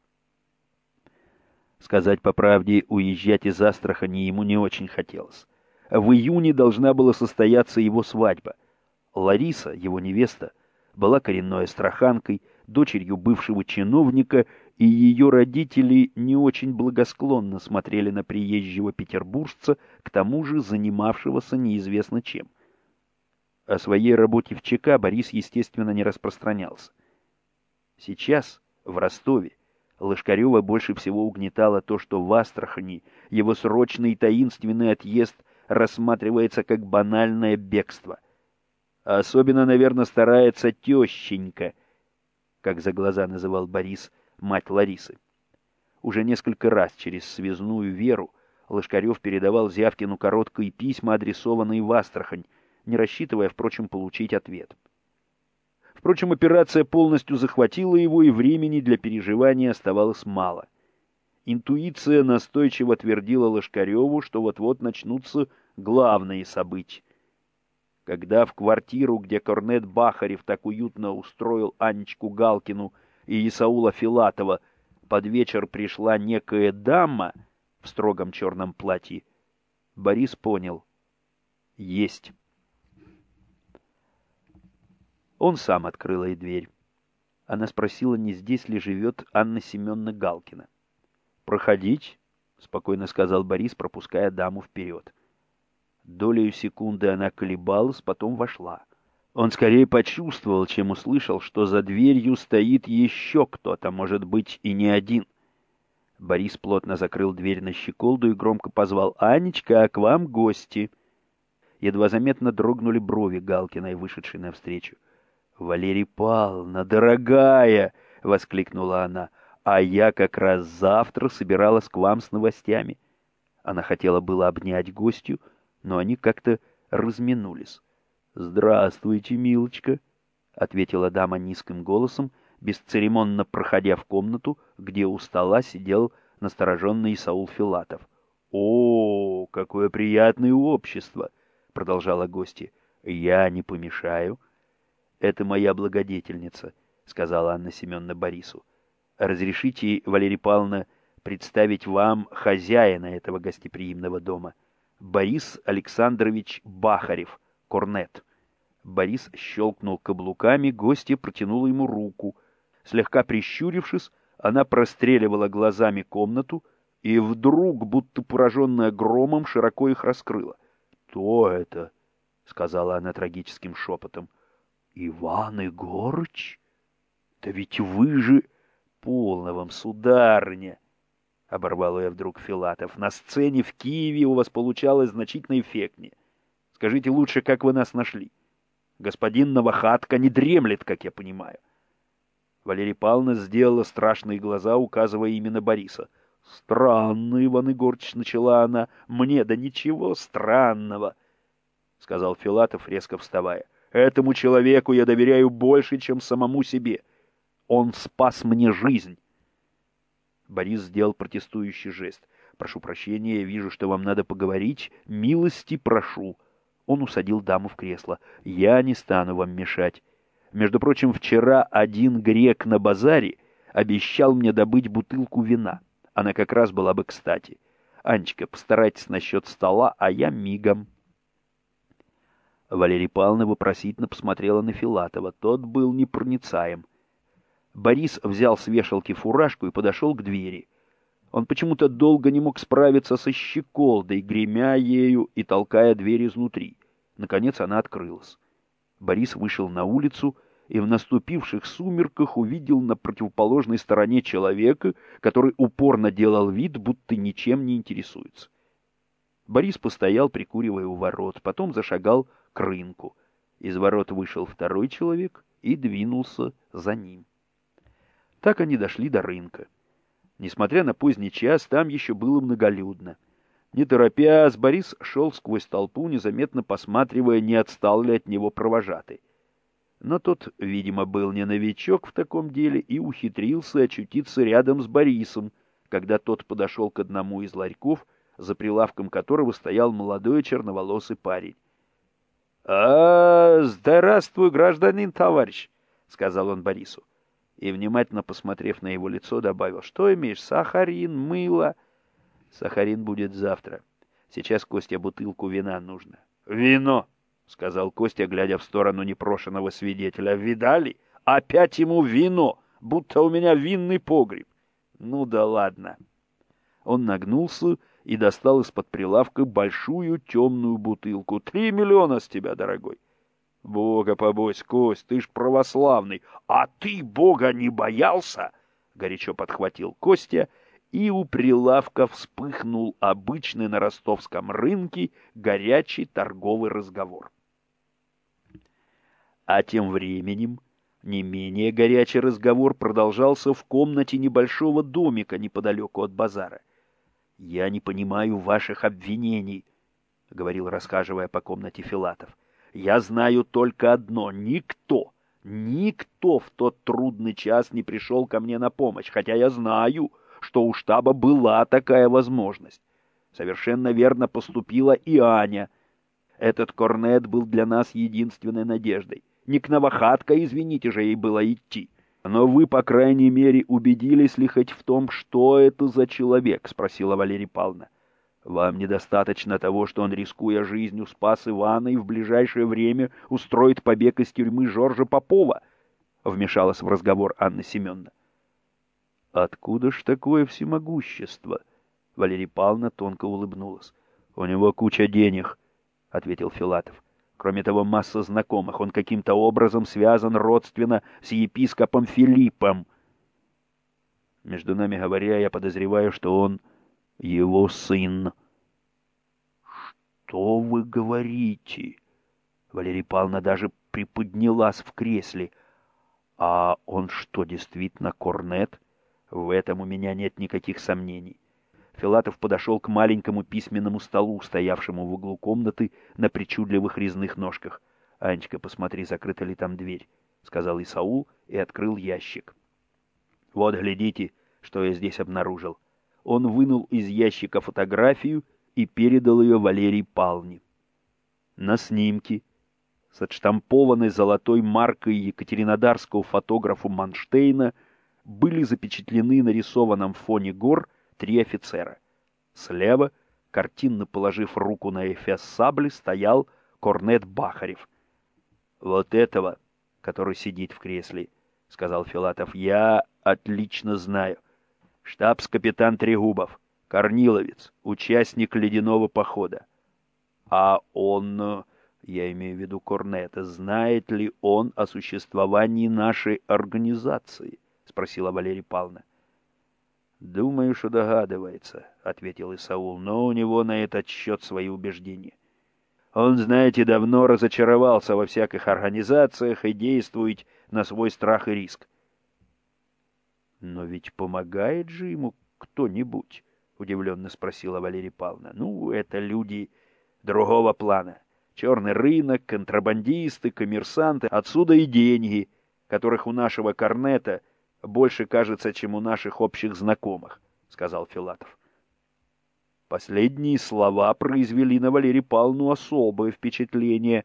Сказать по правде, уезжать из Астрахани ему не очень хотелось. В июне должна была состояться его свадьба. Лариса, его невеста, была коренной астраханкой, дочерью бывшего чиновника, и ее родители не очень благосклонно смотрели на приезжего петербуржца, к тому же занимавшегося неизвестно чем. О своей работе в ЧК Борис, естественно, не распространялся. Сейчас, в Ростове, Лошкарева больше всего угнетало то, что в Астрахани его срочный и таинственный отъезд рассматривается как банальное бегство. А особенно, наверное, старается тещенька, как за глаза называл Борис мать Ларисы. Уже несколько раз через связную Веру Лошкарев передавал Зявкину короткие письма, адресованные в Астрахань, не рассчитывая, впрочем, получить ответ. Впрочем, операция полностью захватила его, и времени для переживания оставалось мало. Интуиция настойчиво твердила Лошкареву, что вот-вот начнутся главные события. Когда в квартиру, где Корнет Бахарев так уютно устроил Анечку Галкину и Исаула Филатова, под вечер пришла некая дама в строгом черном платье, Борис понял — есть. Он сам открыл ей дверь. Она спросила, не здесь ли живет Анна Семеновна Галкина. «Проходить», — спокойно сказал Борис, пропуская даму вперед. Долею секунды она колебалась, потом вошла. Он скорее почувствовал, чем услышал, что за дверью стоит еще кто-то, может быть, и не один. Борис плотно закрыл дверь на щеколду и громко позвал «Анечка, а к вам гости!» Едва заметно дрогнули брови Галкиной, вышедшей навстречу. «Валерий Павловна, дорогая!» — воскликнула она. «А я как раз завтра собиралась к вам с новостями». Она хотела было обнять гостью, но они как-то разминулись. «Здравствуйте, милочка!» — ответила дама низким голосом, бесцеремонно проходя в комнату, где у стола сидел настороженный Исаул Филатов. «О, какое приятное общество!» — продолжала гостья. «Я не помешаю?» «Это моя благодетельница», — сказала Анна Семеновна Борису. «Разрешите, Валерия Павловна, представить вам хозяина этого гостеприимного дома, Борис Александрович Бахарев, корнет». Борис щелкнул каблуками, гостья протянула ему руку. Слегка прищурившись, она простреливала глазами комнату и вдруг, будто пораженная громом, широко их раскрыла. «Кто это?» — сказала она трагическим шепотом. Иван Егорыч? Да ведь вы же... Полно вам, сударыня! — оборвал я вдруг Филатов. «На сцене в Киеве у вас получалось значительно эффектнее. Скажите лучше, как вы нас нашли? Господин Новохатка не дремлет, как я понимаю». Валерия Павловна сделала страшные глаза, указывая именно Бориса. «Странно, Иван Егорыч», — начала она. «Мне да ничего странного», — сказал Филатов, резко вставая. Этому человеку я доверяю больше, чем самому себе. Он спас мне жизнь. Борис сделал протестующий жест. «Прошу прощения, я вижу, что вам надо поговорить. Милости прошу». Он усадил даму в кресло. «Я не стану вам мешать. Между прочим, вчера один грек на базаре обещал мне добыть бутылку вина. Она как раз была бы кстати. Анечка, постарайтесь насчет стола, а я мигом». Валерий Павловна вопросительно посмотрела на Филатова. Тот был непроницаем. Борис взял с вешалки фуражку и подошел к двери. Он почему-то долго не мог справиться со щеколдой, гремя ею и толкая дверь изнутри. Наконец она открылась. Борис вышел на улицу и в наступивших сумерках увидел на противоположной стороне человека, который упорно делал вид, будто ничем не интересуется. Борис постоял, прикуривая у ворот, потом зашагал к рынку. Из ворот вышел второй человек и двинулся за ним. Так они дошли до рынка. Несмотря на поздний час, там еще было многолюдно. Не торопясь, Борис шел сквозь толпу, незаметно посматривая, не отстал ли от него провожатый. Но тот, видимо, был не новичок в таком деле и ухитрился очутиться рядом с Борисом, когда тот подошел к одному из ларьков, за прилавком которого стоял молодой черноволосый парень. «А, здравствуй, гражданин товарищ!» — сказал он Борису. И, внимательно посмотрев на его лицо, добавил, «Что имеешь? Сахарин, мыло?» «Сахарин будет завтра. Сейчас Костя бутылку вина нужно». «Вино!» — сказал Костя, глядя в сторону непрошенного свидетеля. «Видали? Опять ему вино, будто у меня винный погреб». «Ну да ладно». Он нагнулся и достал из-под прилавка большую темную бутылку. «Три миллиона с тебя, дорогой!» Бога побойся, Кость, ты ж православный. А ты Бога не боялся? Горячо подхватил Костя, и у прилавка вспыхнул обычный на ростовском рынке горячий торговый разговор. А тем временем не менее горячий разговор продолжался в комнате небольшого домика неподалеку от базара. «Я не понимаю ваших обвинений», — говорил, расхаживая по комнате Филатов. «Я знаю только одно — никто, никто в тот трудный час не пришел ко мне на помощь, хотя я знаю, что у штаба была такая возможность. Совершенно верно поступила и Аня. Этот корнет был для нас единственной надеждой. Не к новохатка, извините же, ей было идти. Но вы, по крайней мере, убедились ли хоть в том, что это за человек? — спросила Валерия Павловна. Вам недостаточно того, что он, рискуя жизнью, спас Ивана и в ближайшее время устроит побег из тюрьмы Жоржа Попова? — вмешалась в разговор Анна Семеновна. — Откуда ж такое всемогущество? Валерия Павловна тонко улыбнулась. — У него куча денег, — ответил Филатов. Кроме того, масса знакомых. Он каким-то образом связан родственно с епископом Филиппом. Между нами говоря, я подозреваю, что он его сын. «Что вы говорите?» Валерия Павловна даже приподнялась в кресле. «А он что, действительно корнет?» В этом у меня нет никаких сомнений. Филатов подошел к маленькому письменному столу, стоявшему в углу комнаты на причудливых резных ножках. «Анечка, посмотри, закрыта ли там дверь», — сказал Исаул и открыл ящик. «Вот, глядите, что я здесь обнаружил». Он вынул из ящика фотографию и передал ее Валерий Палне. На снимке с отштампованной золотой маркой екатеринодарского фотографа Манштейна были запечатлены на рисованном фоне гор три офицера. Слева, картинно положив руку на эфес сабли, стоял корнет Бахарев. «Вот этого, который сидит в кресле», — сказал Филатов, — «я отлично знаю. Штабс-капитан Трегубов, Корниловец, участник ледяного похода. А он, я имею в виду Корнета, знает ли он о существовании нашей организации?» — спросила Валерия Павловна. «Думаю, что догадывается», — ответил Исаул, — «но у него на этот счет свои убеждения. Он, знаете, давно разочаровался во всяких организациях и действует на свой страх и риск». «Но ведь помогает же ему кто-нибудь?» — удивленно спросила Валерия Павловна. «Ну, это люди другого плана. Черный рынок, контрабандисты, коммерсанты. Отсюда и деньги, которых у нашего корнета — больше, кажется, чем у наших общих знакомых», — сказал Филатов. Последние слова произвели на Валерию Павловну особое впечатление.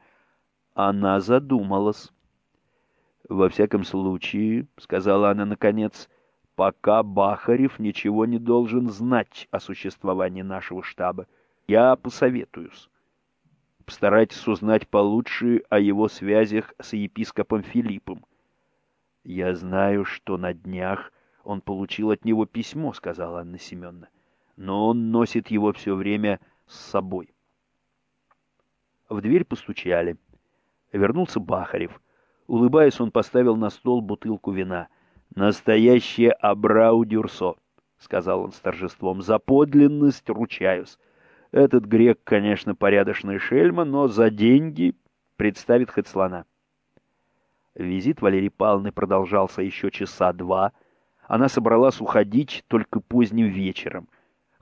Она задумалась. «Во всяком случае», — сказала она наконец, — «пока Бахарев ничего не должен знать о существовании нашего штаба. Я посоветуюсь. Постарайтесь узнать получше о его связях с епископом Филиппом. «Я знаю, что на днях он получил от него письмо», — сказала Анна Семеновна. «Но он носит его все время с собой». В дверь постучали. Вернулся Бахарев. Улыбаясь, он поставил на стол бутылку вина. «Настоящее Абрау Дюрсо», — сказал он с торжеством. «За подлинность ручаюсь. Этот грек, конечно, порядочный шельма, но за деньги представит хоть слона». Визит Валерии Павловны продолжался еще часа два. Она собралась уходить только поздним вечером.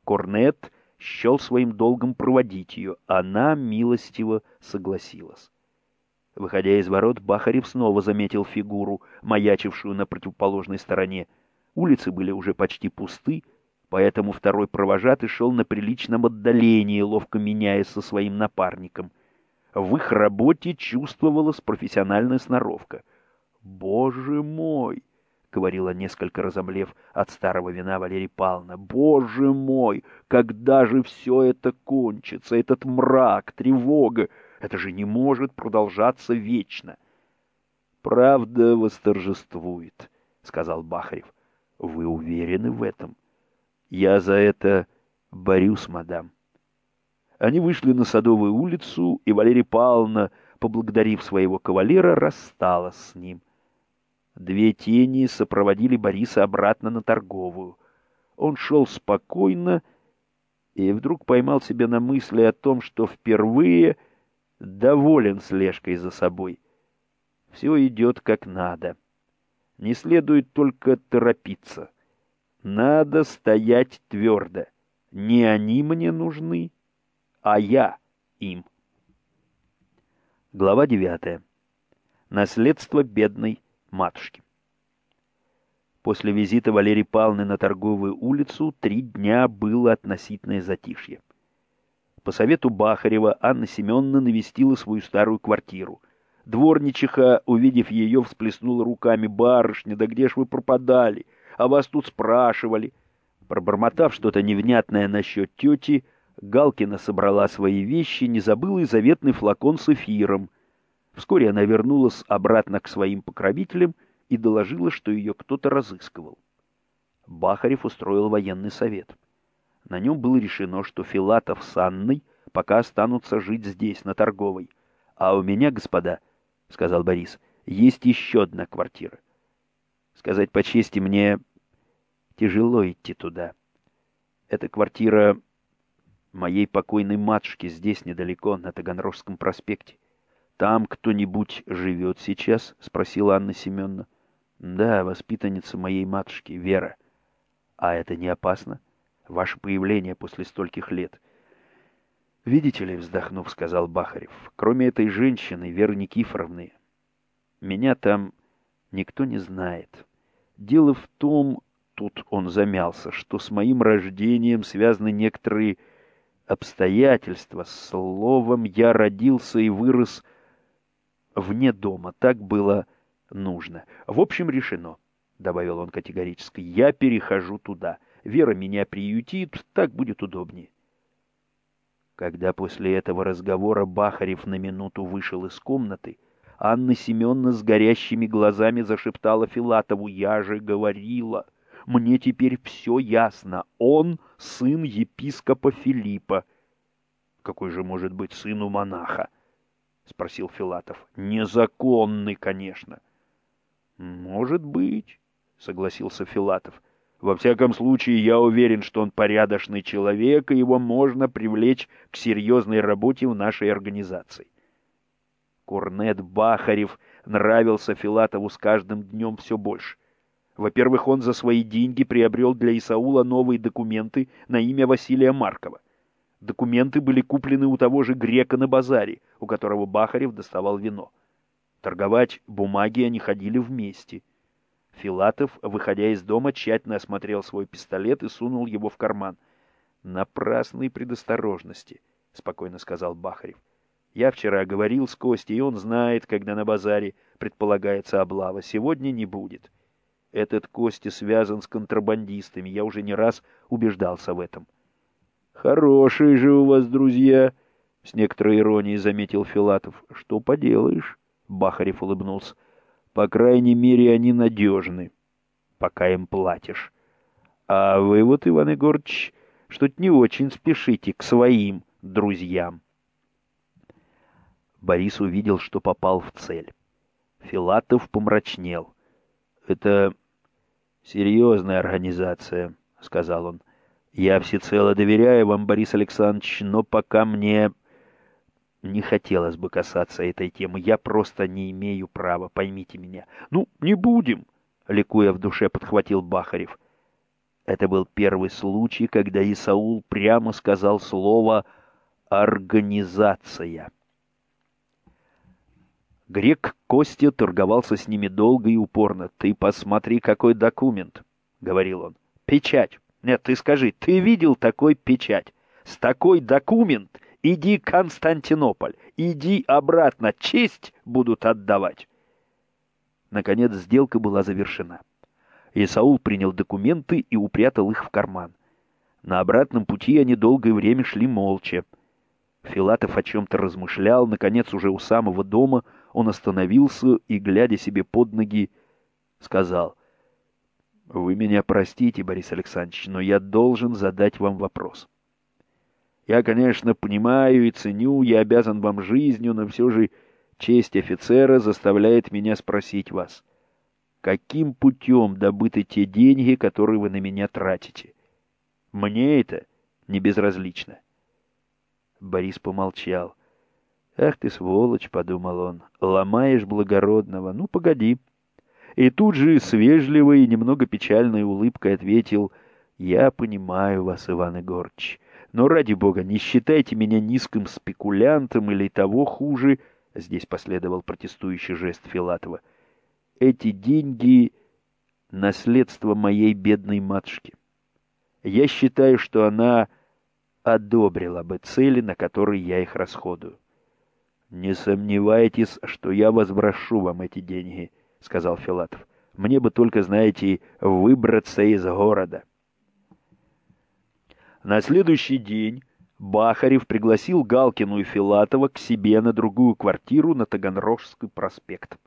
Корнет счел своим долгом проводить ее. Она милостиво согласилась. Выходя из ворот, Бахарев снова заметил фигуру, маячившую на противоположной стороне. Улицы были уже почти пусты, поэтому второй провожатый шел на приличном отдалении, ловко меняясь со своим напарником. В их работе чувствовалась профессиональная сноровка. «Боже мой!» — говорила несколько разомлев от старого вина Валерий Павловна. «Боже мой! Когда же все это кончится? Этот мрак, тревога! Это же не может продолжаться вечно!» «Правда восторжествует», — сказал Бахарев. «Вы уверены в этом?» «Я за это борюсь, мадам». Они вышли на Садовую улицу, и Валерия Павловна поблагодарив своего кавалера, рассталась с ним. Две тени сопроводили Бориса обратно на торговую. Он шел спокойно и вдруг поймал себя на мысли о том, что впервые доволен слежкой за собой. Все идет как надо. Не следует только торопиться. Надо стоять твердо. Не они мне нужны, а я им. Глава девятая. Наследство бедной матушки. После визита Валерии Павловны на торговую улицу три дня было относительное затишье. По совету Бахарева Анна Семеновна навестила свою старую квартиру. Дворничиха, увидев ее, всплеснула руками. «Барышня, да где ж вы пропадали? А вас тут спрашивали». Пробормотав что-то невнятное насчет тети, Галкина собрала свои вещи, не забыла и заветный флакон с эфиром. Вскоре она вернулась обратно к своим покровителям и доложила, что ее кто-то разыскивал. Бахарев устроил военный совет. На нем было решено, что Филатов с Анной пока останутся жить здесь, на торговой. А у меня, господа, — сказал Борис, — есть еще одна квартира. Сказать по чести, мне тяжело идти туда. Эта квартира моей покойной матушки здесь недалеко, на Таганрожском проспекте. Там кто-нибудь живет сейчас? — спросила Анна Семеновна. — Да, воспитанница моей матушки, Вера. — А это не опасно? Ваше появление после стольких лет. — Видите ли, — вздохнув, сказал Бахарев, — кроме этой женщины, Веры Никифоровны, меня там никто не знает. Дело в том, тут он замялся, что с моим рождением связаны некоторые обстоятельства. Словом, я родился и вырос вне дома. Так было нужно. В общем, решено, — добавил он категорически. Я перехожу туда. Вера меня приютит, так будет удобнее. Когда после этого разговора Бахарев на минуту вышел из комнаты, Анна Семеновна с горящими глазами зашептала Филатову. «Я же говорила, мне теперь все ясно. Он сын епископа Филиппа». «Какой же может быть сын у монаха?» — спросил Филатов. — Незаконный, конечно. — Может быть, — согласился Филатов. — Во всяком случае, я уверен, что он порядочный человек, и его можно привлечь к серьезной работе в нашей организации. Курнет Бахарев нравился Филатову с каждым днем все больше. Во-первых, он за свои деньги приобрел для Исаула новые документы на имя Василия Маркова. Документы были куплены у того же грека на базаре, у которого Бахарев доставал вино. Торговать бумаги они ходили вместе. Филатов, выходя из дома, тщательно осмотрел свой пистолет и сунул его в карман. «Напрасные предосторожности», — спокойно сказал Бахарев. «Я вчера говорил с Костей, и он знает, когда на базаре предполагается облава. Сегодня не будет. Этот Костя связан с контрабандистами, я уже не раз убеждался в этом». «Хорошие же у вас друзья!» — с некоторой иронией заметил Филатов. «Что поделаешь?» — Бахарев улыбнулся. «По крайней мере, они надежны, пока им платишь. А вы вот, Иван Егорович, что-то не очень спешите к своим друзьям». Борис увидел, что попал в цель. Филатов помрачнел. «Это серьезная организация», — сказал он. Я всецело доверяю вам, Борис Александрович, но пока мне не хотелось бы касаться этой темы. Я просто не имею права, поймите меня. Ну, не будем, ликуя в душе, подхватил Бахарев. Это был первый случай, когда Исаул прямо сказал слово «организация». Грек Костя торговался с ними долго и упорно. «Ты посмотри, какой документ», — говорил он. «Печать. Нет, ты скажи, ты видел такой печать? С такой документ иди Константинополь, иди обратно, честь будут отдавать. Наконец сделка была завершена. Исаул принял документы и упрятал их в карман. На обратном пути они долгое время шли молча. Филатов о чем-то размышлял, наконец уже у самого дома он остановился и, глядя себе под ноги, сказал, вы меня простите, Борис Александрович, но я должен задать вам вопрос. Я, конечно, понимаю и ценю, я обязан вам жизнью, но все же Честь офицера заставляет меня спросить вас, каким путем добыты те деньги, которые вы на меня тратите? Мне это не безразлично. Борис помолчал. «Ах ты, сволочь!» — подумал он. «Ломаешь благородного. Ну, погоди». И тут же с вежливой и немного печальной улыбкой ответил «Я понимаю вас, Иван Егорыч, но, ради бога, не считайте меня низким спекулянтом или того хуже, здесь последовал протестующий жест Филатова, эти деньги — наследство моей бедной матушки. Я считаю, что она одобрила бы цели, на которые я их расходую. «Не сомневайтесь, что я возвращу вам эти деньги», — сказал Филатов. «Мне бы только, знаете, выбраться из города». На следующий день Бахарев пригласил Галкину и Филатова к себе на другую квартиру на Таганрожский проспект.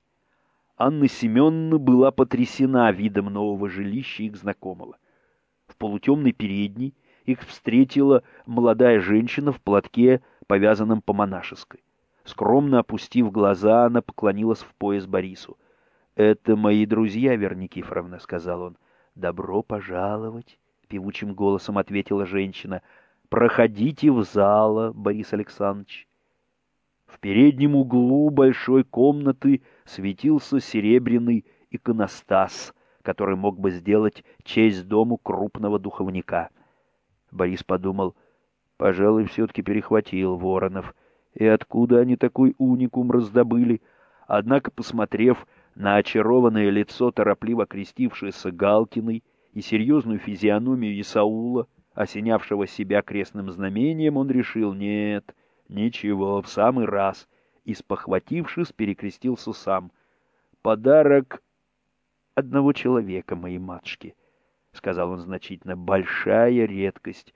Анна Семеновна была потрясена видом нового жилища их знакомого. В полутемной передней их встретила молодая женщина в платке, повязанном по-монашеской. Скромно опустив глаза, она поклонилась в пояс Борису. — Это мои друзья, Вера Никифоровна, — сказал он. — Добро пожаловать, — певучим голосом ответила женщина. — Проходите в зал, Борис Александрович. В переднем углу большой комнаты светился серебряный иконостас, который мог бы сделать честь дому крупного духовника. Борис подумал, пожалуй, все-таки перехватил Воронов — и откуда они такой уникум раздобыли? Однако, посмотрев на очарованное лицо торопливо крестившееся Галкиной и серьезную физиономию Исаула, осенявшего себя крестным знамением, он решил, нет, ничего, в самый раз, и, спохватившись, перекрестился сам. «Подарок одного человека моей матушке», — сказал он значительно, — «большая редкость.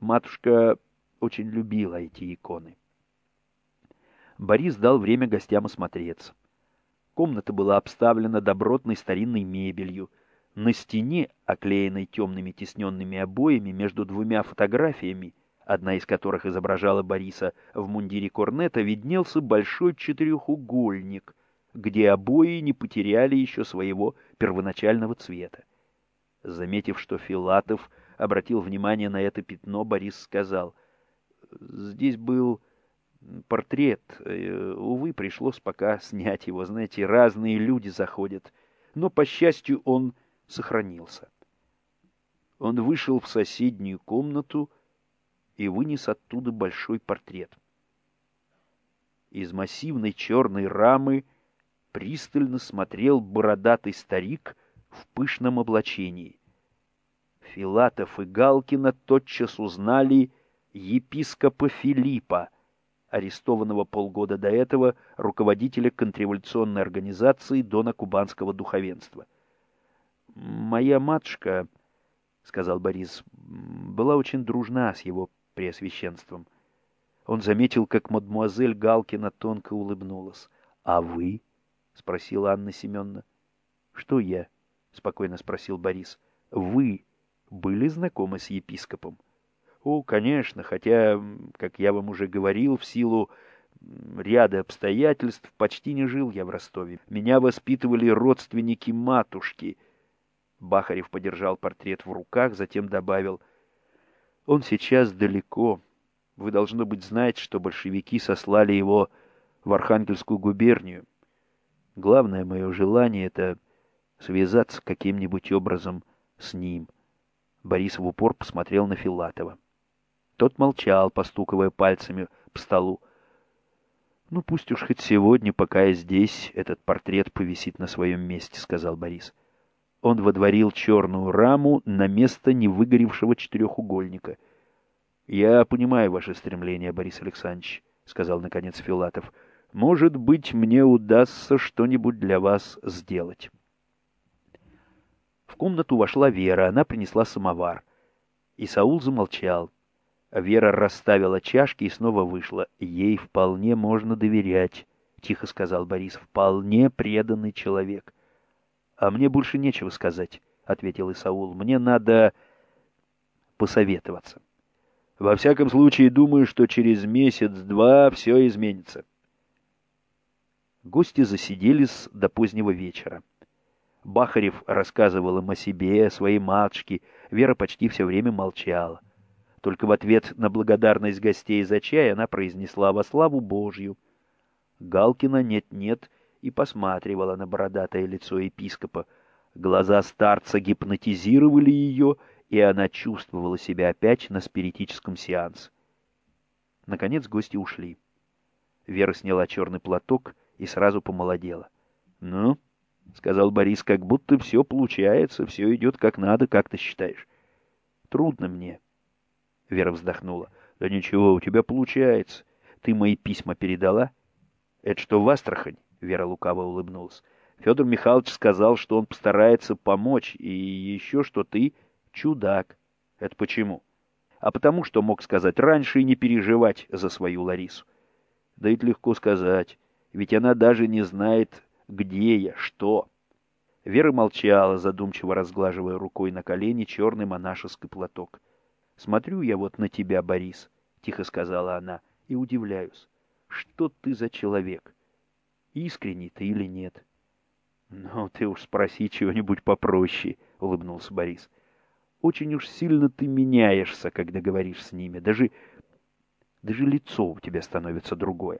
Матушка очень любила эти иконы». Борис дал время гостям осмотреться. Комната была обставлена добротной старинной мебелью. На стене, оклеенной темными тисненными обоями между двумя фотографиями, одна из которых изображала Бориса в мундире корнета, виднелся большой четырехугольник, где обои не потеряли еще своего первоначального цвета. Заметив, что Филатов обратил внимание на это пятно, Борис сказал, «Здесь был портрет. Э, увы, пришлось пока снять его. Знаете, разные люди заходят. Но, по счастью, он сохранился. Он вышел в соседнюю комнату и вынес оттуда большой портрет. Из массивной черной рамы пристально смотрел бородатый старик в пышном облачении. Филатов и Галкина тотчас узнали епископа Филиппа — арестованного полгода до этого руководителя контрреволюционной организации Дона Кубанского духовенства. «Моя матушка, — сказал Борис, — была очень дружна с его преосвященством. Он заметил, как мадмуазель Галкина тонко улыбнулась. «А вы?» — спросила Анна Семеновна. «Что я?» — спокойно спросил Борис. «Вы были знакомы с епископом?» О, конечно, хотя, как я вам уже говорил, в силу ряда обстоятельств почти не жил я в Ростове. Меня воспитывали родственники матушки. Бахарев подержал портрет в руках, затем добавил, «Он сейчас далеко. Вы, должно быть, знать, что большевики сослали его в Архангельскую губернию. Главное мое желание — это связаться каким-нибудь образом с ним». Борис в упор посмотрел на Филатова. Тот молчал, постукивая пальцами по столу. «Ну, пусть уж хоть сегодня, пока я здесь, этот портрет повисит на своем месте», — сказал Борис. Он водворил черную раму на место невыгоревшего четырехугольника. «Я понимаю ваше стремление, Борис Александрович», — сказал наконец Филатов. «Может быть, мне удастся что-нибудь для вас сделать». В комнату вошла Вера, она принесла самовар. И Саул замолчал. Вера расставила чашки и снова вышла. «Ей вполне можно доверять», — тихо сказал Борис. «Вполне преданный человек». «А мне больше нечего сказать», — ответил Исаул. «Мне надо посоветоваться. Во всяком случае, думаю, что через месяц-два все изменится». Гости засиделись до позднего вечера. Бахарев рассказывал им о себе, о своей матушке. Вера почти все время молчала. Только в ответ на благодарность гостей за чай она произнесла во славу Божью. Галкина нет-нет и посматривала на бородатое лицо епископа. Глаза старца гипнотизировали ее, и она чувствовала себя опять на спиритическом сеансе. Наконец гости ушли. Вера сняла черный платок и сразу помолодела. — Ну, — сказал Борис, — как будто все получается, все идет как надо, как ты считаешь. — Трудно мне. Вера вздохнула. — Да ничего, у тебя получается. Ты мои письма передала? — Это что, в Астрахань? — Вера лукаво улыбнулась. Федор Михайлович сказал, что он постарается помочь, и еще, что ты чудак. Это почему? А потому, что мог сказать раньше и не переживать за свою Ларису. Да это легко сказать, ведь она даже не знает, где я, что. Вера молчала, задумчиво разглаживая рукой на колени черный монашеский платок. «Смотрю я вот на тебя, Борис», — тихо сказала она, — «и удивляюсь. Что ты за человек? Искренний ты или нет?» «Ну, ты уж спроси чего-нибудь попроще», — улыбнулся Борис. «Очень уж сильно ты меняешься, когда говоришь с ними. Даже, даже лицо у тебя становится другое.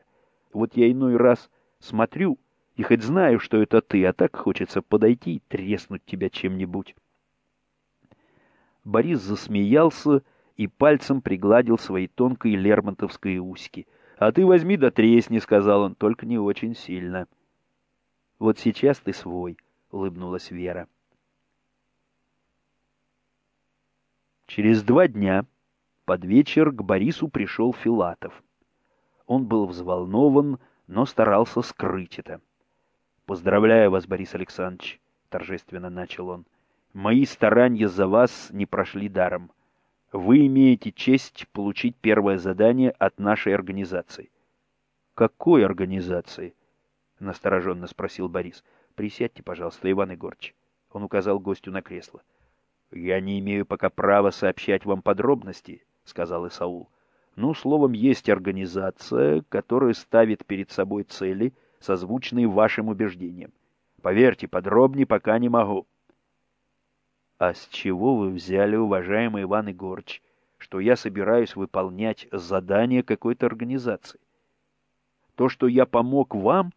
Вот я иной раз смотрю и хоть знаю, что это ты, а так хочется подойти и треснуть тебя чем-нибудь». Борис засмеялся и пальцем пригладил свои тонкие лермонтовские усики. «А ты возьми да тресни», — сказал он, — «только не очень сильно». Вот сейчас ты свой, — улыбнулась Вера. Через два дня под вечер к Борису пришел Филатов. Он был взволнован, но старался скрыть это. «Поздравляю вас, Борис Александрович», — торжественно начал он. «Мои старания за вас не прошли даром. Вы имеете честь получить первое задание от нашей организации». «Какой организации?» — настороженно спросил Борис. — Присядьте, пожалуйста, Иван Егорыч. Он указал гостю на кресло. — Я не имею пока права сообщать вам подробности, — сказал Исаул. — Ну, словом, есть организация, которая ставит перед собой цели, созвучные вашим убеждениям. Поверьте, подробнее пока не могу. — А с чего вы взяли, уважаемый Иван Егорыч, что я собираюсь выполнять задание какой-то организации? То, что я помог вам,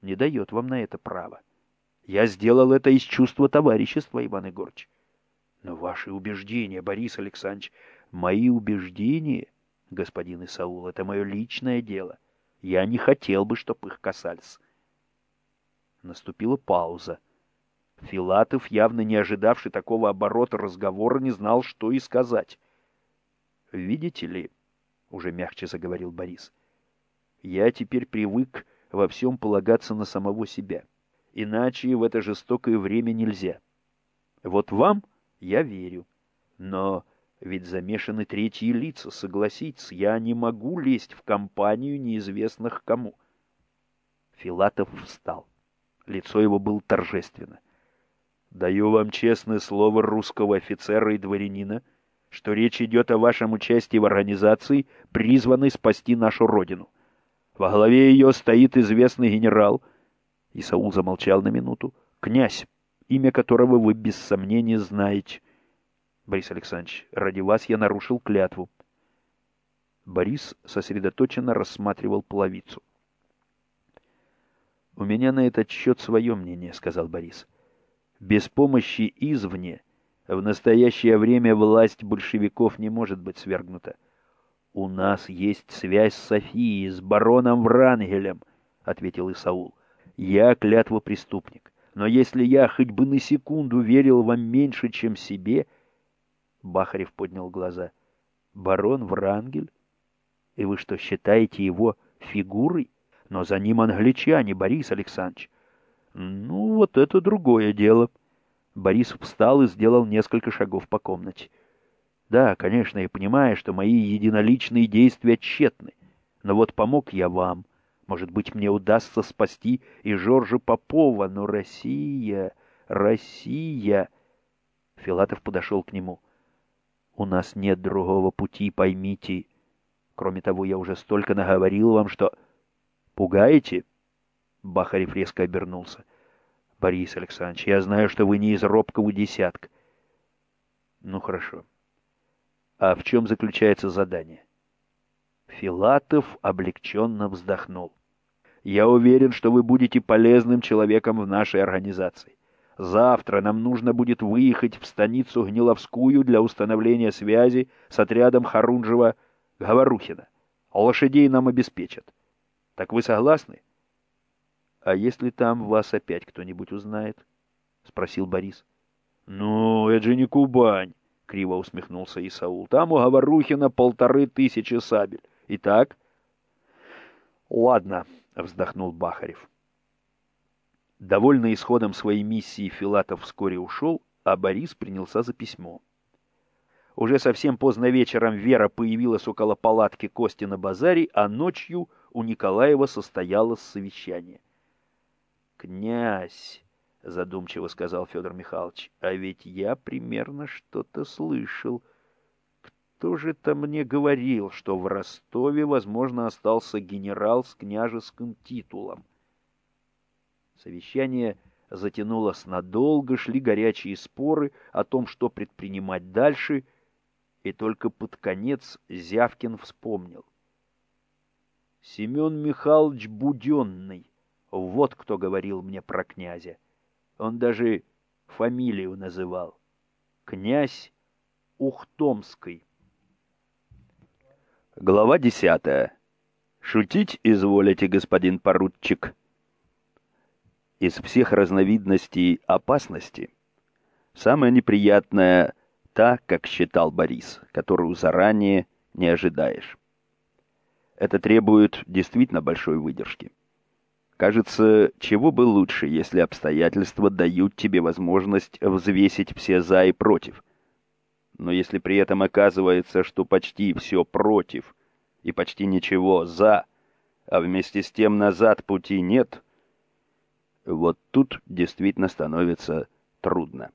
не дает вам на это права. Я сделал это из чувства товарищества, Иван Егорович. Но ваши убеждения, Борис Александрович, мои убеждения, господин Исаул, это мое личное дело. Я не хотел бы, чтоб их касались. Наступила пауза. Филатов, явно не ожидавший такого оборота разговора, не знал, что и сказать. «Видите ли», — уже мягче заговорил Борис, — «я теперь привык во всем полагаться на самого себя. Иначе в это жестокое время нельзя. Вот вам я верю. Но ведь замешаны третьи лица, согласитесь, я не могу лезть в компанию неизвестных кому. Филатов встал. Лицо его было торжественно. Даю вам честное слово русского офицера и дворянина, что речь идет о вашем участии в организации, призванной спасти нашу Родину. Во главе ее стоит известный генерал. Исаул замолчал на минуту. Князь, имя которого вы без сомнения знаете. Борис Александрович, ради вас я нарушил клятву. Борис сосредоточенно рассматривал половицу. «У меня на этот счет свое мнение», — сказал Борис. «Без помощи извне в настоящее время власть большевиков не может быть свергнута. «У нас есть связь с Софией, с бароном Врангелем», — ответил Исаул. «Я клятва преступник, но если я хоть бы на секунду верил вам меньше, чем себе...» Бахарев поднял глаза. «Барон Врангель? И вы что, считаете его фигурой? Но за ним англичане, Борис Александрович». «Ну, вот это другое дело». Борис встал и сделал несколько шагов по комнате. Да, конечно, я понимаю, что мои единоличные действия тщетны. Но вот помог я вам. Может быть, мне удастся спасти и Жоржа Попова, но Россия, Россия... Филатов подошел к нему. У нас нет другого пути, поймите. Кроме того, я уже столько наговорил вам, что... Пугаете? Бахарев резко обернулся. «Борис Александрович, я знаю, что вы не из робкого десятка». «Ну, хорошо. А в чем заключается задание?» Филатов облегченно вздохнул. «Я уверен, что вы будете полезным человеком в нашей организации. Завтра нам нужно будет выехать в станицу Гниловскую для установления связи с отрядом Харунжева-Говорухина. Лошадей нам обеспечат. Так вы согласны?» «А если там вас опять кто-нибудь узнает?» — спросил Борис. «Ну, это же не Кубань!» — криво усмехнулся Исаул. «Там у Говорухина полторы тысячи сабель. Итак?» «Ладно», — вздохнул Бахарев. Довольный исходом своей миссии, Филатов вскоре ушел, а Борис принялся за письмо. Уже совсем поздно вечером Вера появилась около палатки Кости на базаре, а ночью у Николаева состоялось совещание. «Князь», — задумчиво сказал Федор Михайлович, — «а ведь я примерно что-то слышал. Кто же это мне говорил, что в Ростове, возможно, остался генерал с княжеским титулом?» Совещание затянулось надолго, шли горячие споры о том, что предпринимать дальше, и только под конец Зявкин вспомнил. Семен Михайлович Буденный, вот кто говорил мне про князя. Он даже фамилию называл. Князь Ухтомский. Глава десятая. Шутить изволите, господин поручик из всех разновидностей опасности самая неприятная та, как считал Борис, которую заранее не ожидаешь. Это требует действительно большой выдержки. Кажется, чего бы лучше, если обстоятельства дают тебе возможность взвесить все «за» и «против». Но если при этом оказывается, что почти все «против» и почти ничего «за», а вместе с тем назад пути нет – вот тут действительно становится трудно.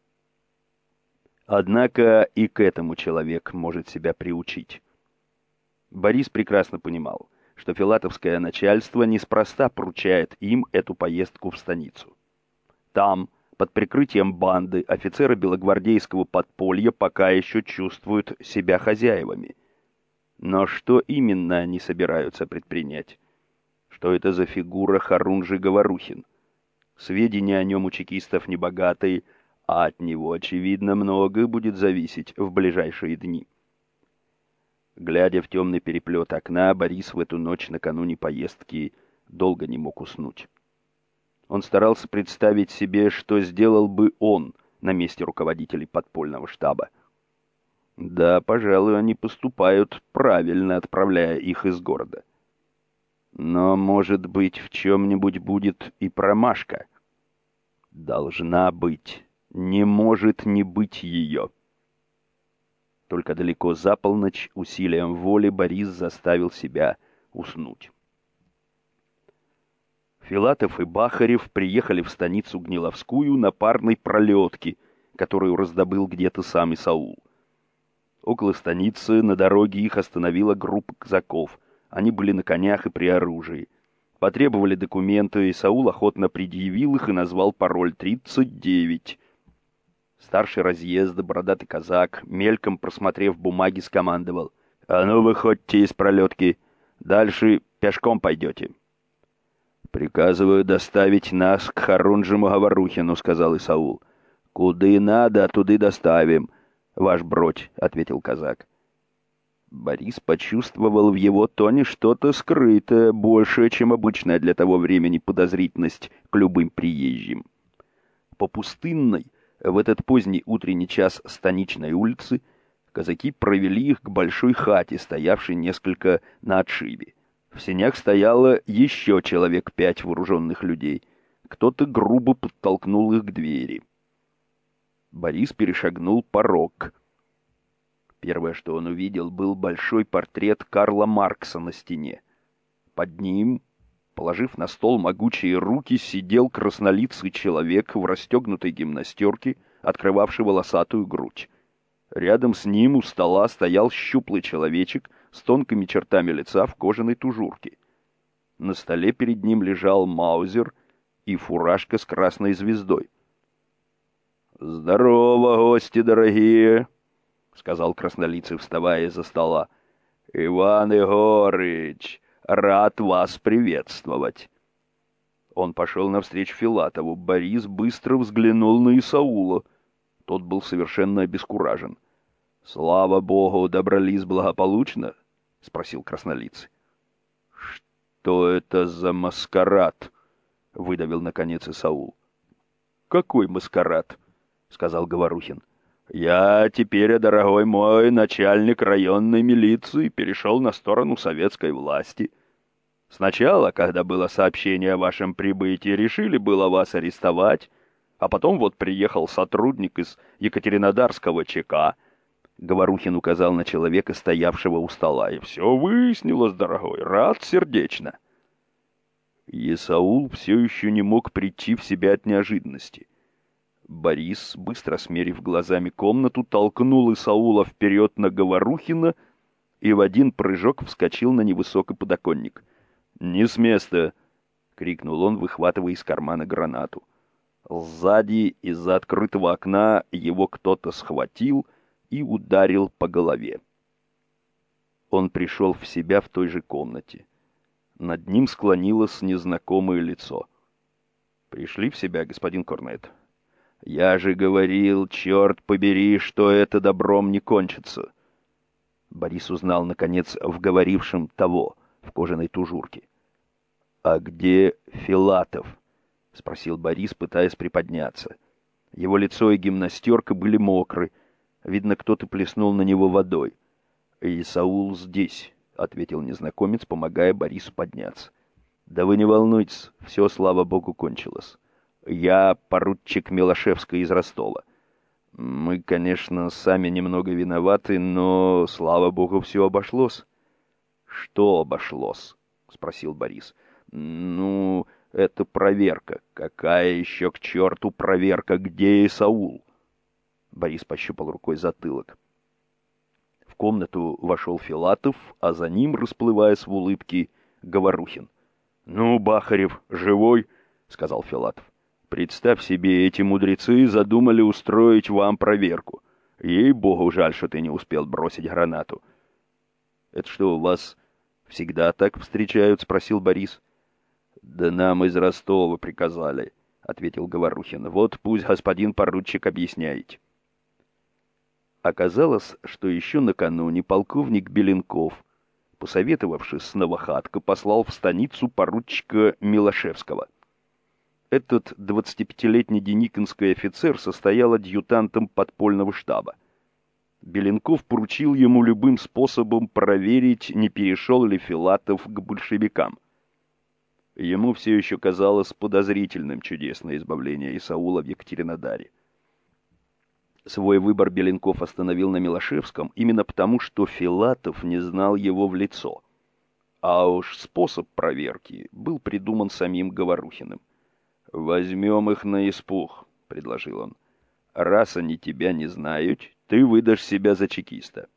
Однако и к этому человек может себя приучить. Борис прекрасно понимал, что филатовское начальство неспроста поручает им эту поездку в станицу. Там, под прикрытием банды, офицеры белогвардейского подполья пока еще чувствуют себя хозяевами. Но что именно они собираются предпринять? Что это за фигура Харунжи Говорухин? Сведения о нем у чекистов небогатые, а от него, очевидно, многое будет зависеть в ближайшие дни. Глядя в темный переплет окна, Борис в эту ночь накануне поездки долго не мог уснуть. Он старался представить себе, что сделал бы он на месте руководителей подпольного штаба. Да, пожалуй, они поступают правильно, отправляя их из города. Но, может быть, в чем-нибудь будет и промашка. Должна быть. Не может не быть ее. Только далеко за полночь усилием воли Борис заставил себя уснуть. Филатов и Бахарев приехали в станицу Гниловскую на парной пролетке, которую раздобыл где-то сам Исаул. Около станицы на дороге их остановила группа казаков — они были на конях и при оружии. Потребовали документы, Саул охотно предъявил их и назвал пароль 39. Старший разъезда, бородатый казак, мельком просмотрев бумаги, скомандовал. «А ну, выходьте из пролетки. Дальше пешком пойдете». «Приказываю доставить нас к Харунжему Говорухину», — сказал Исаул. «Куды надо, туды доставим, ваш бродь», — ответил казак. Борис почувствовал в его тоне что-то скрытое, большее, чем обычная для того времени подозрительность к любым приезжим. По пустынной, в этот поздний утренний час станичной улицы, казаки провели их к большой хате, стоявшей несколько на отшибе. В сенях стояло еще человек пять вооруженных людей. Кто-то грубо подтолкнул их к двери. Борис перешагнул порог — Первое, что он увидел, был большой портрет Карла Маркса на стене. Под ним, положив на стол могучие руки, сидел краснолицый человек в расстегнутой гимнастерке, открывавший волосатую грудь. Рядом с ним у стола стоял щуплый человечек с тонкими чертами лица в кожаной тужурке. На столе перед ним лежал маузер и фуражка с красной звездой. «Здорово, гости дорогие!» — сказал краснолицый, вставая из-за стола. «Иван Егорыч, рад вас приветствовать!» Он пошел навстречу Филатову. Борис быстро взглянул на Исаула. Тот был совершенно обескуражен. «Слава богу, добрались благополучно?» — спросил краснолицый. «Что это за маскарад?» — выдавил наконец Исаул. «Какой маскарад?» — сказал Говорухин. «Я теперь, дорогой мой начальник районной милиции, перешел на сторону советской власти. Сначала, когда было сообщение о вашем прибытии, решили было вас арестовать, а потом вот приехал сотрудник из Екатеринодарского ЧК». Говорухин указал на человека, стоявшего у стола, и все выяснилось, дорогой, рад сердечно. Исаул все еще не мог прийти в себя от неожиданности — Борис, быстро смерив глазами комнату, толкнул Исаула вперед на Говорухина и в один прыжок вскочил на невысокий подоконник. «Не с места!» — крикнул он, выхватывая из кармана гранату. Сзади, из-за открытого окна, его кто-то схватил и ударил по голове. Он пришел в себя в той же комнате. Над ним склонилось незнакомое лицо. «Пришли в себя, господин Корнет?» Я же говорил, черт побери, что это добром не кончится. Борис узнал, наконец, в говорившем того, в кожаной тужурке. «А где Филатов?» — спросил Борис, пытаясь приподняться. Его лицо и гимнастерка были мокры. Видно, кто-то плеснул на него водой. «Исаул здесь», — ответил незнакомец, помогая Борису подняться. «Да вы не волнуйтесь, все, слава богу, кончилось». Я поручик Милошевска из Ростова. Мы, конечно, сами немного виноваты, но, слава богу, все обошлось. Что обошлось? Спросил Борис. Ну, это проверка. Какая еще к черту проверка? Где Исаул? Борис пощупал рукой затылок. В комнату вошел Филатов, а за ним, расплываясь в улыбке, Говорухин. «Ну, Бахарев, живой?» — сказал Филатов. Представь себе, эти мудрецы задумали устроить вам проверку. Ей-богу, жаль, что ты не успел бросить гранату. — Это что, у вас всегда так встречают? — спросил Борис. — Да нам из Ростова приказали, — ответил Говорухин. — Вот пусть господин поручик объясняет. Оказалось, что еще накануне полковник Беленков, посоветовавшись с Новохатко, послал в станицу поручика Милошевского — этот 25-летний деникинский офицер состоял адъютантом подпольного штаба. Беленков поручил ему любым способом проверить, не перешел ли Филатов к большевикам. Ему все еще казалось подозрительным чудесное избавление Исаула в Екатеринодаре. Свой выбор Беленков остановил на Милошевском именно потому, что Филатов не знал его в лицо. А уж способ проверки был придуман самим Говорухиным. «Возьмем их на испуг», — предложил он. «Раз они тебя не знают, ты выдашь себя за чекиста.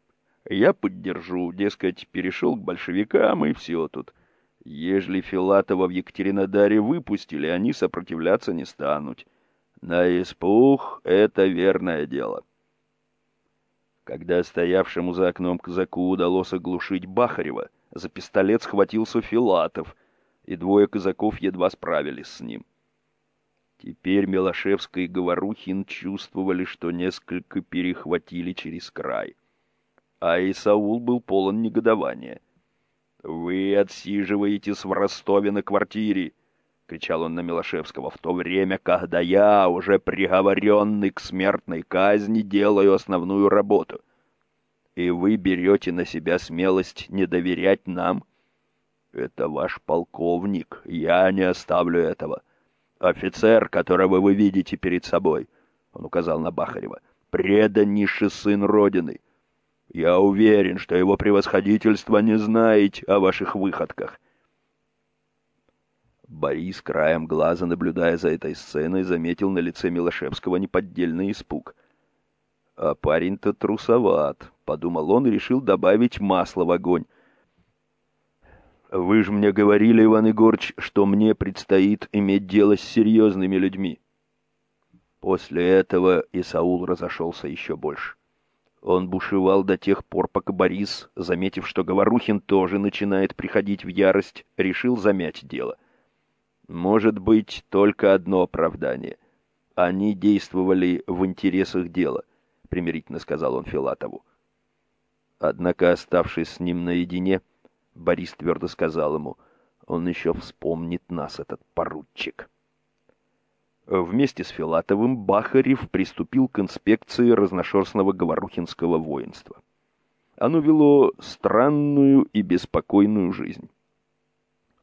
Я поддержу, дескать, перешел к большевикам, и все тут. Ежели Филатова в Екатеринодаре выпустили, они сопротивляться не станут. На испуг — это верное дело». Когда стоявшему за окном казаку удалось оглушить Бахарева, за пистолет схватился Филатов, и двое казаков едва справились с ним. Теперь Милошевский и Говорухин чувствовали, что несколько перехватили через край. А Исаул был полон негодования. «Вы отсиживаетесь в Ростове на квартире!» — кричал он на Милошевского, «в то время, когда я, уже приговоренный к смертной казни, делаю основную работу. И вы берете на себя смелость не доверять нам? Это ваш полковник, я не оставлю этого. Офицер, которого вы видите перед собой, он указал на Бахарева, преданнейший сын Родины. Я уверен, что его превосходительство не знает о ваших выходках. Борис, краем глаза, наблюдая за этой сценой, заметил на лице Милошевского неподдельный испуг. «А парень-то трусоват», — подумал он и решил добавить масло в огонь. «Вы же мне говорили, Иван Егорыч, что мне предстоит иметь дело с серьезными людьми». После этого Исаул разошелся еще больше. Он бушевал до тех пор, пока Борис, заметив, что Говорухин тоже начинает приходить в ярость, решил замять дело. Может быть, только одно оправдание. Они действовали в интересах дела, примирительно сказал он Филатову. Однако, оставшись с ним наедине, Борис твердо сказал ему, он еще вспомнит нас, этот поручик. Вместе с Филатовым Бахарев приступил к инспекции разношерстного говорухинского воинства. Оно вело странную и беспокойную жизнь.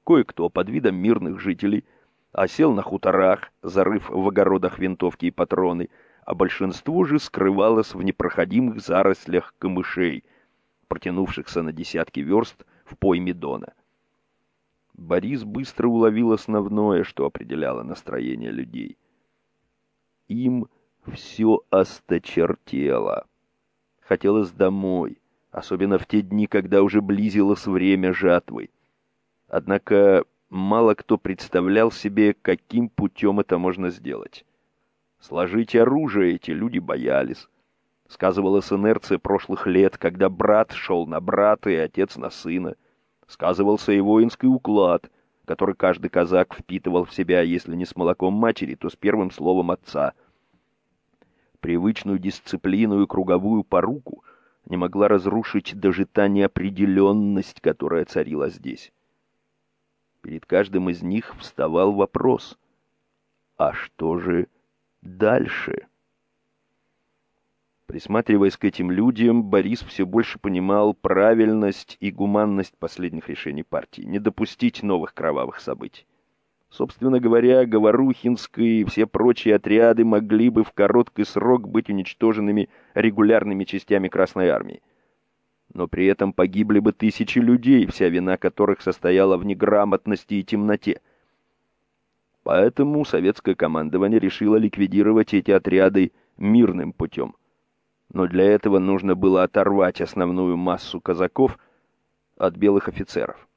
Кое-кто под видом мирных жителей осел на хуторах, зарыв в огородах винтовки и патроны, а большинство же скрывалось в непроходимых зарослях камышей, протянувшихся на десятки верст в пойме Дона. Борис быстро уловил основное, что определяло настроение людей. Им все осточертело. Хотелось домой, особенно в те дни, когда уже близилось время жатвы. Однако мало кто представлял себе, каким путем это можно сделать. Сложить оружие эти люди боялись. Сказывалась инерция прошлых лет, когда брат шел на брата и отец на сына сказывался и воинский уклад, который каждый казак впитывал в себя, если не с молоком матери, то с первым словом отца. Привычную дисциплину и круговую поруку не могла разрушить даже та неопределенность, которая царила здесь. Перед каждым из них вставал вопрос, а что же дальше? Присматриваясь к этим людям, Борис все больше понимал правильность и гуманность последних решений партии, не допустить новых кровавых событий. Собственно говоря, Говорухинский и все прочие отряды могли бы в короткий срок быть уничтоженными регулярными частями Красной Армии. Но при этом погибли бы тысячи людей, вся вина которых состояла в неграмотности и темноте. Поэтому советское командование решило ликвидировать эти отряды мирным путем – но для этого нужно было оторвать основную массу казаков от белых офицеров.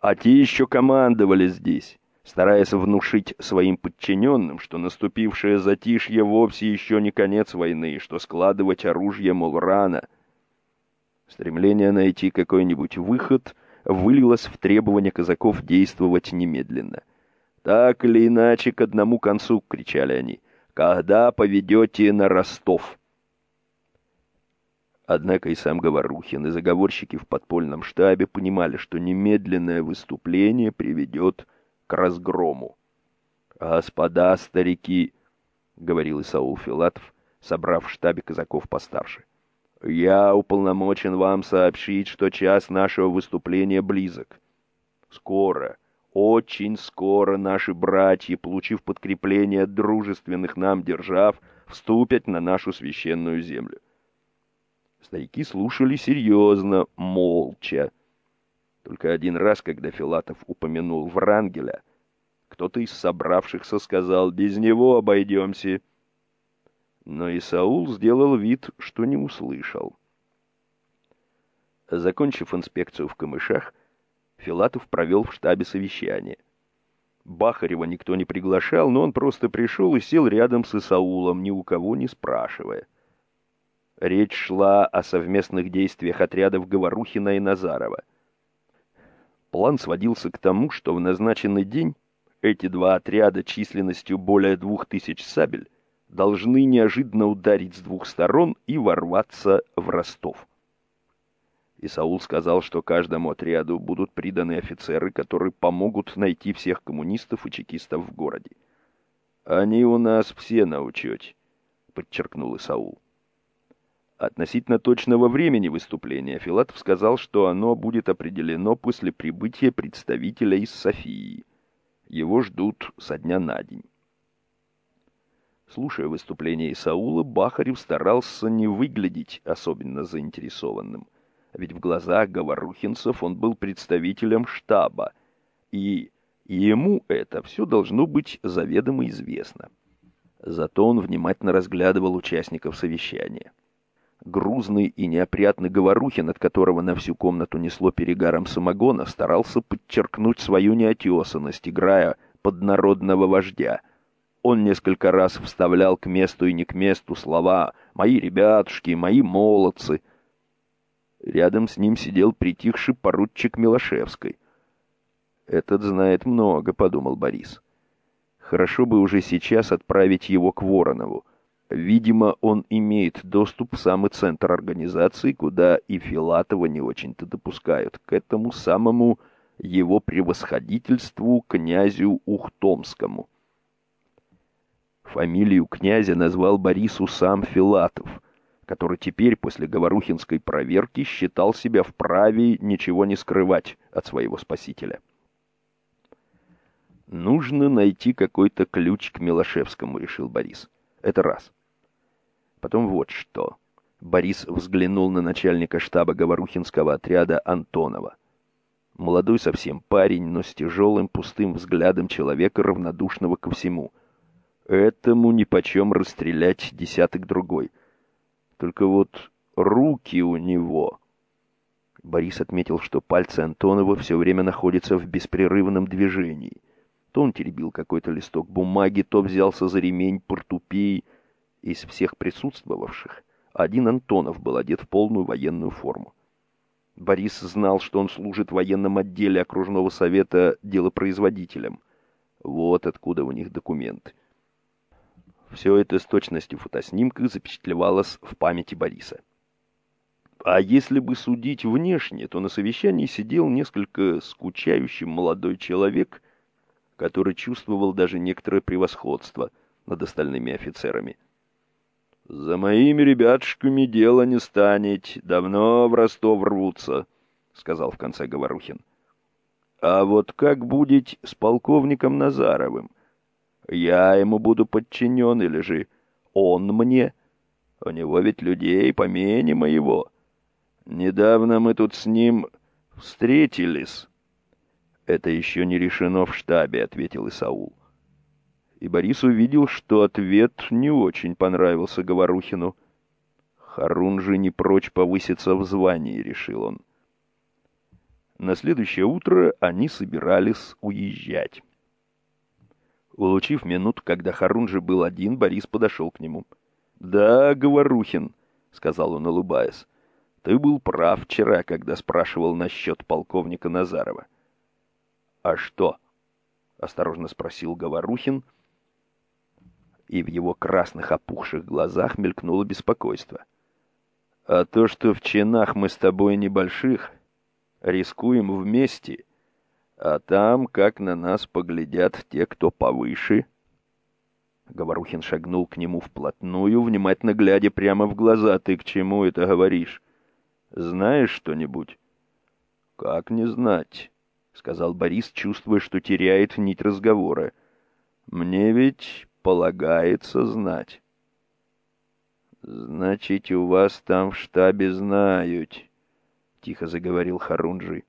А те еще командовали здесь, стараясь внушить своим подчиненным, что наступившее затишье вовсе еще не конец войны, что складывать оружие, мол, рано. Стремление найти какой-нибудь выход вылилось в требование казаков действовать немедленно. «Так или иначе, к одному концу!» — кричали они. «Когда поведете на Ростов?» Однако и сам Говорухин, и заговорщики в подпольном штабе понимали, что немедленное выступление приведет к разгрому. «Господа старики», — говорил Исаул Филатов, собрав в штабе казаков постарше, — «я уполномочен вам сообщить, что час нашего выступления близок. Скоро, очень скоро наши братья, получив подкрепление от дружественных нам держав, вступят на нашу священную землю. Старики слушали серьезно, молча. Только один раз, когда Филатов упомянул Врангеля, кто-то из собравшихся сказал «без него обойдемся». Но Исаул сделал вид, что не услышал. Закончив инспекцию в камышах, Филатов провел в штабе совещание. Бахарева никто не приглашал, но он просто пришел и сел рядом с Исаулом, ни у кого не спрашивая. Речь шла о совместных действиях отрядов Говорухина и Назарова. План сводился к тому, что в назначенный день эти два отряда численностью более двух тысяч сабель должны неожиданно ударить с двух сторон и ворваться в Ростов. И Саул сказал, что каждому отряду будут приданы офицеры, которые помогут найти всех коммунистов и чекистов в городе. «Они у нас все на учете», — подчеркнул Исаул. Относительно точного времени выступления Филатов сказал, что оно будет определено после прибытия представителя из Софии. Его ждут со дня на день. Слушая выступление Исаула, Бахарев старался не выглядеть особенно заинтересованным. Ведь в глазах говорухинцев он был представителем штаба, и ему это все должно быть заведомо известно. Зато он внимательно разглядывал участников совещания. Грузный и неопрятный Говорухин, от которого на всю комнату несло перегаром самогона, старался подчеркнуть свою неотесанность, играя под народного вождя. Он несколько раз вставлял к месту и не к месту слова «мои ребятушки», «мои молодцы». Рядом с ним сидел притихший поручик Милошевской. «Этот знает много», — подумал Борис. «Хорошо бы уже сейчас отправить его к Воронову. Видимо, он имеет доступ в самый центр организации, куда и Филатова не очень-то допускают, к этому самому его превосходительству князю Ухтомскому. Фамилию князя назвал Борису сам Филатов, который теперь после Говорухинской проверки считал себя вправе ничего не скрывать от своего спасителя. «Нужно найти какой-то ключ к Милошевскому», — решил Борис. «Это раз. Потом вот что. Борис взглянул на начальника штаба Говорухинского отряда Антонова. Молодой совсем парень, но с тяжелым пустым взглядом человека, равнодушного ко всему. Этому нипочем расстрелять десяток другой. Только вот руки у него... Борис отметил, что пальцы Антонова все время находятся в беспрерывном движении. То он теребил какой-то листок бумаги, то взялся за ремень портупеи, из всех присутствовавших один Антонов был одет в полную военную форму. Борис знал, что он служит в военном отделе окружного совета делопроизводителем. Вот откуда у них документы. Все это с точностью фотоснимка запечатлевалось в памяти Бориса. А если бы судить внешне, то на совещании сидел несколько скучающий молодой человек, который чувствовал даже некоторое превосходство над остальными офицерами – «За моими ребятушками дело не станет, давно в Ростов рвутся», — сказал в конце Говорухин. «А вот как будет с полковником Назаровым? Я ему буду подчинен или же он мне? У него ведь людей помене моего. Недавно мы тут с ним встретились». «Это еще не решено в штабе», — ответил Исаул и Борис увидел, что ответ не очень понравился Говорухину. Харун же не прочь повыситься в звании, решил он. На следующее утро они собирались уезжать. Улучив минуту, когда Харун же был один, Борис подошел к нему. «Да, Говорухин», — сказал он, улыбаясь, — «ты был прав вчера, когда спрашивал насчет полковника Назарова». «А что?» — осторожно спросил Говорухин, — и в его красных опухших глазах мелькнуло беспокойство. «А то, что в чинах мы с тобой небольших, рискуем вместе, а там, как на нас поглядят те, кто повыше...» Говорухин шагнул к нему вплотную, внимательно глядя прямо в глаза. «Ты к чему это говоришь? Знаешь что-нибудь?» «Как не знать?» — сказал Борис, чувствуя, что теряет нить разговора. «Мне ведь полагается знать. «Значит, у вас там в штабе знают», — тихо заговорил Харунжи.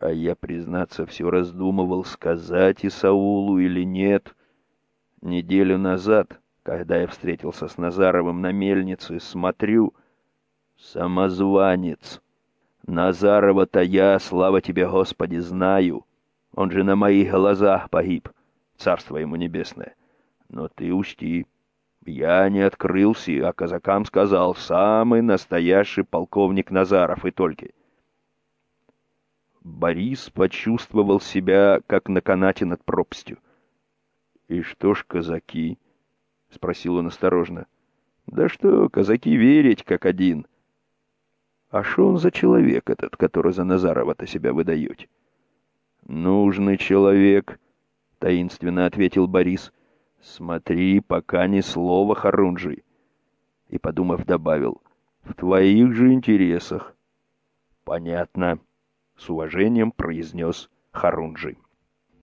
«А я, признаться, все раздумывал, сказать Исаулу или нет. Неделю назад, когда я встретился с Назаровым на мельнице, смотрю, самозванец. Назарова-то я, слава тебе, Господи, знаю. Он же на моих глазах погиб, царство ему небесное. Но ты учти, я не открылся, а казакам сказал самый настоящий полковник Назаров и только. Борис почувствовал себя, как на канате над пропастью. «И что ж казаки?» — спросил он осторожно. «Да что, казаки верить как один». «А что он за человек этот, который за Назарова-то себя выдает?» «Нужный человек», — таинственно ответил Борис. «Смотри, пока ни слова, Харунжи!» И, подумав, добавил, «В твоих же интересах». «Понятно», — с уважением произнес Харунжи.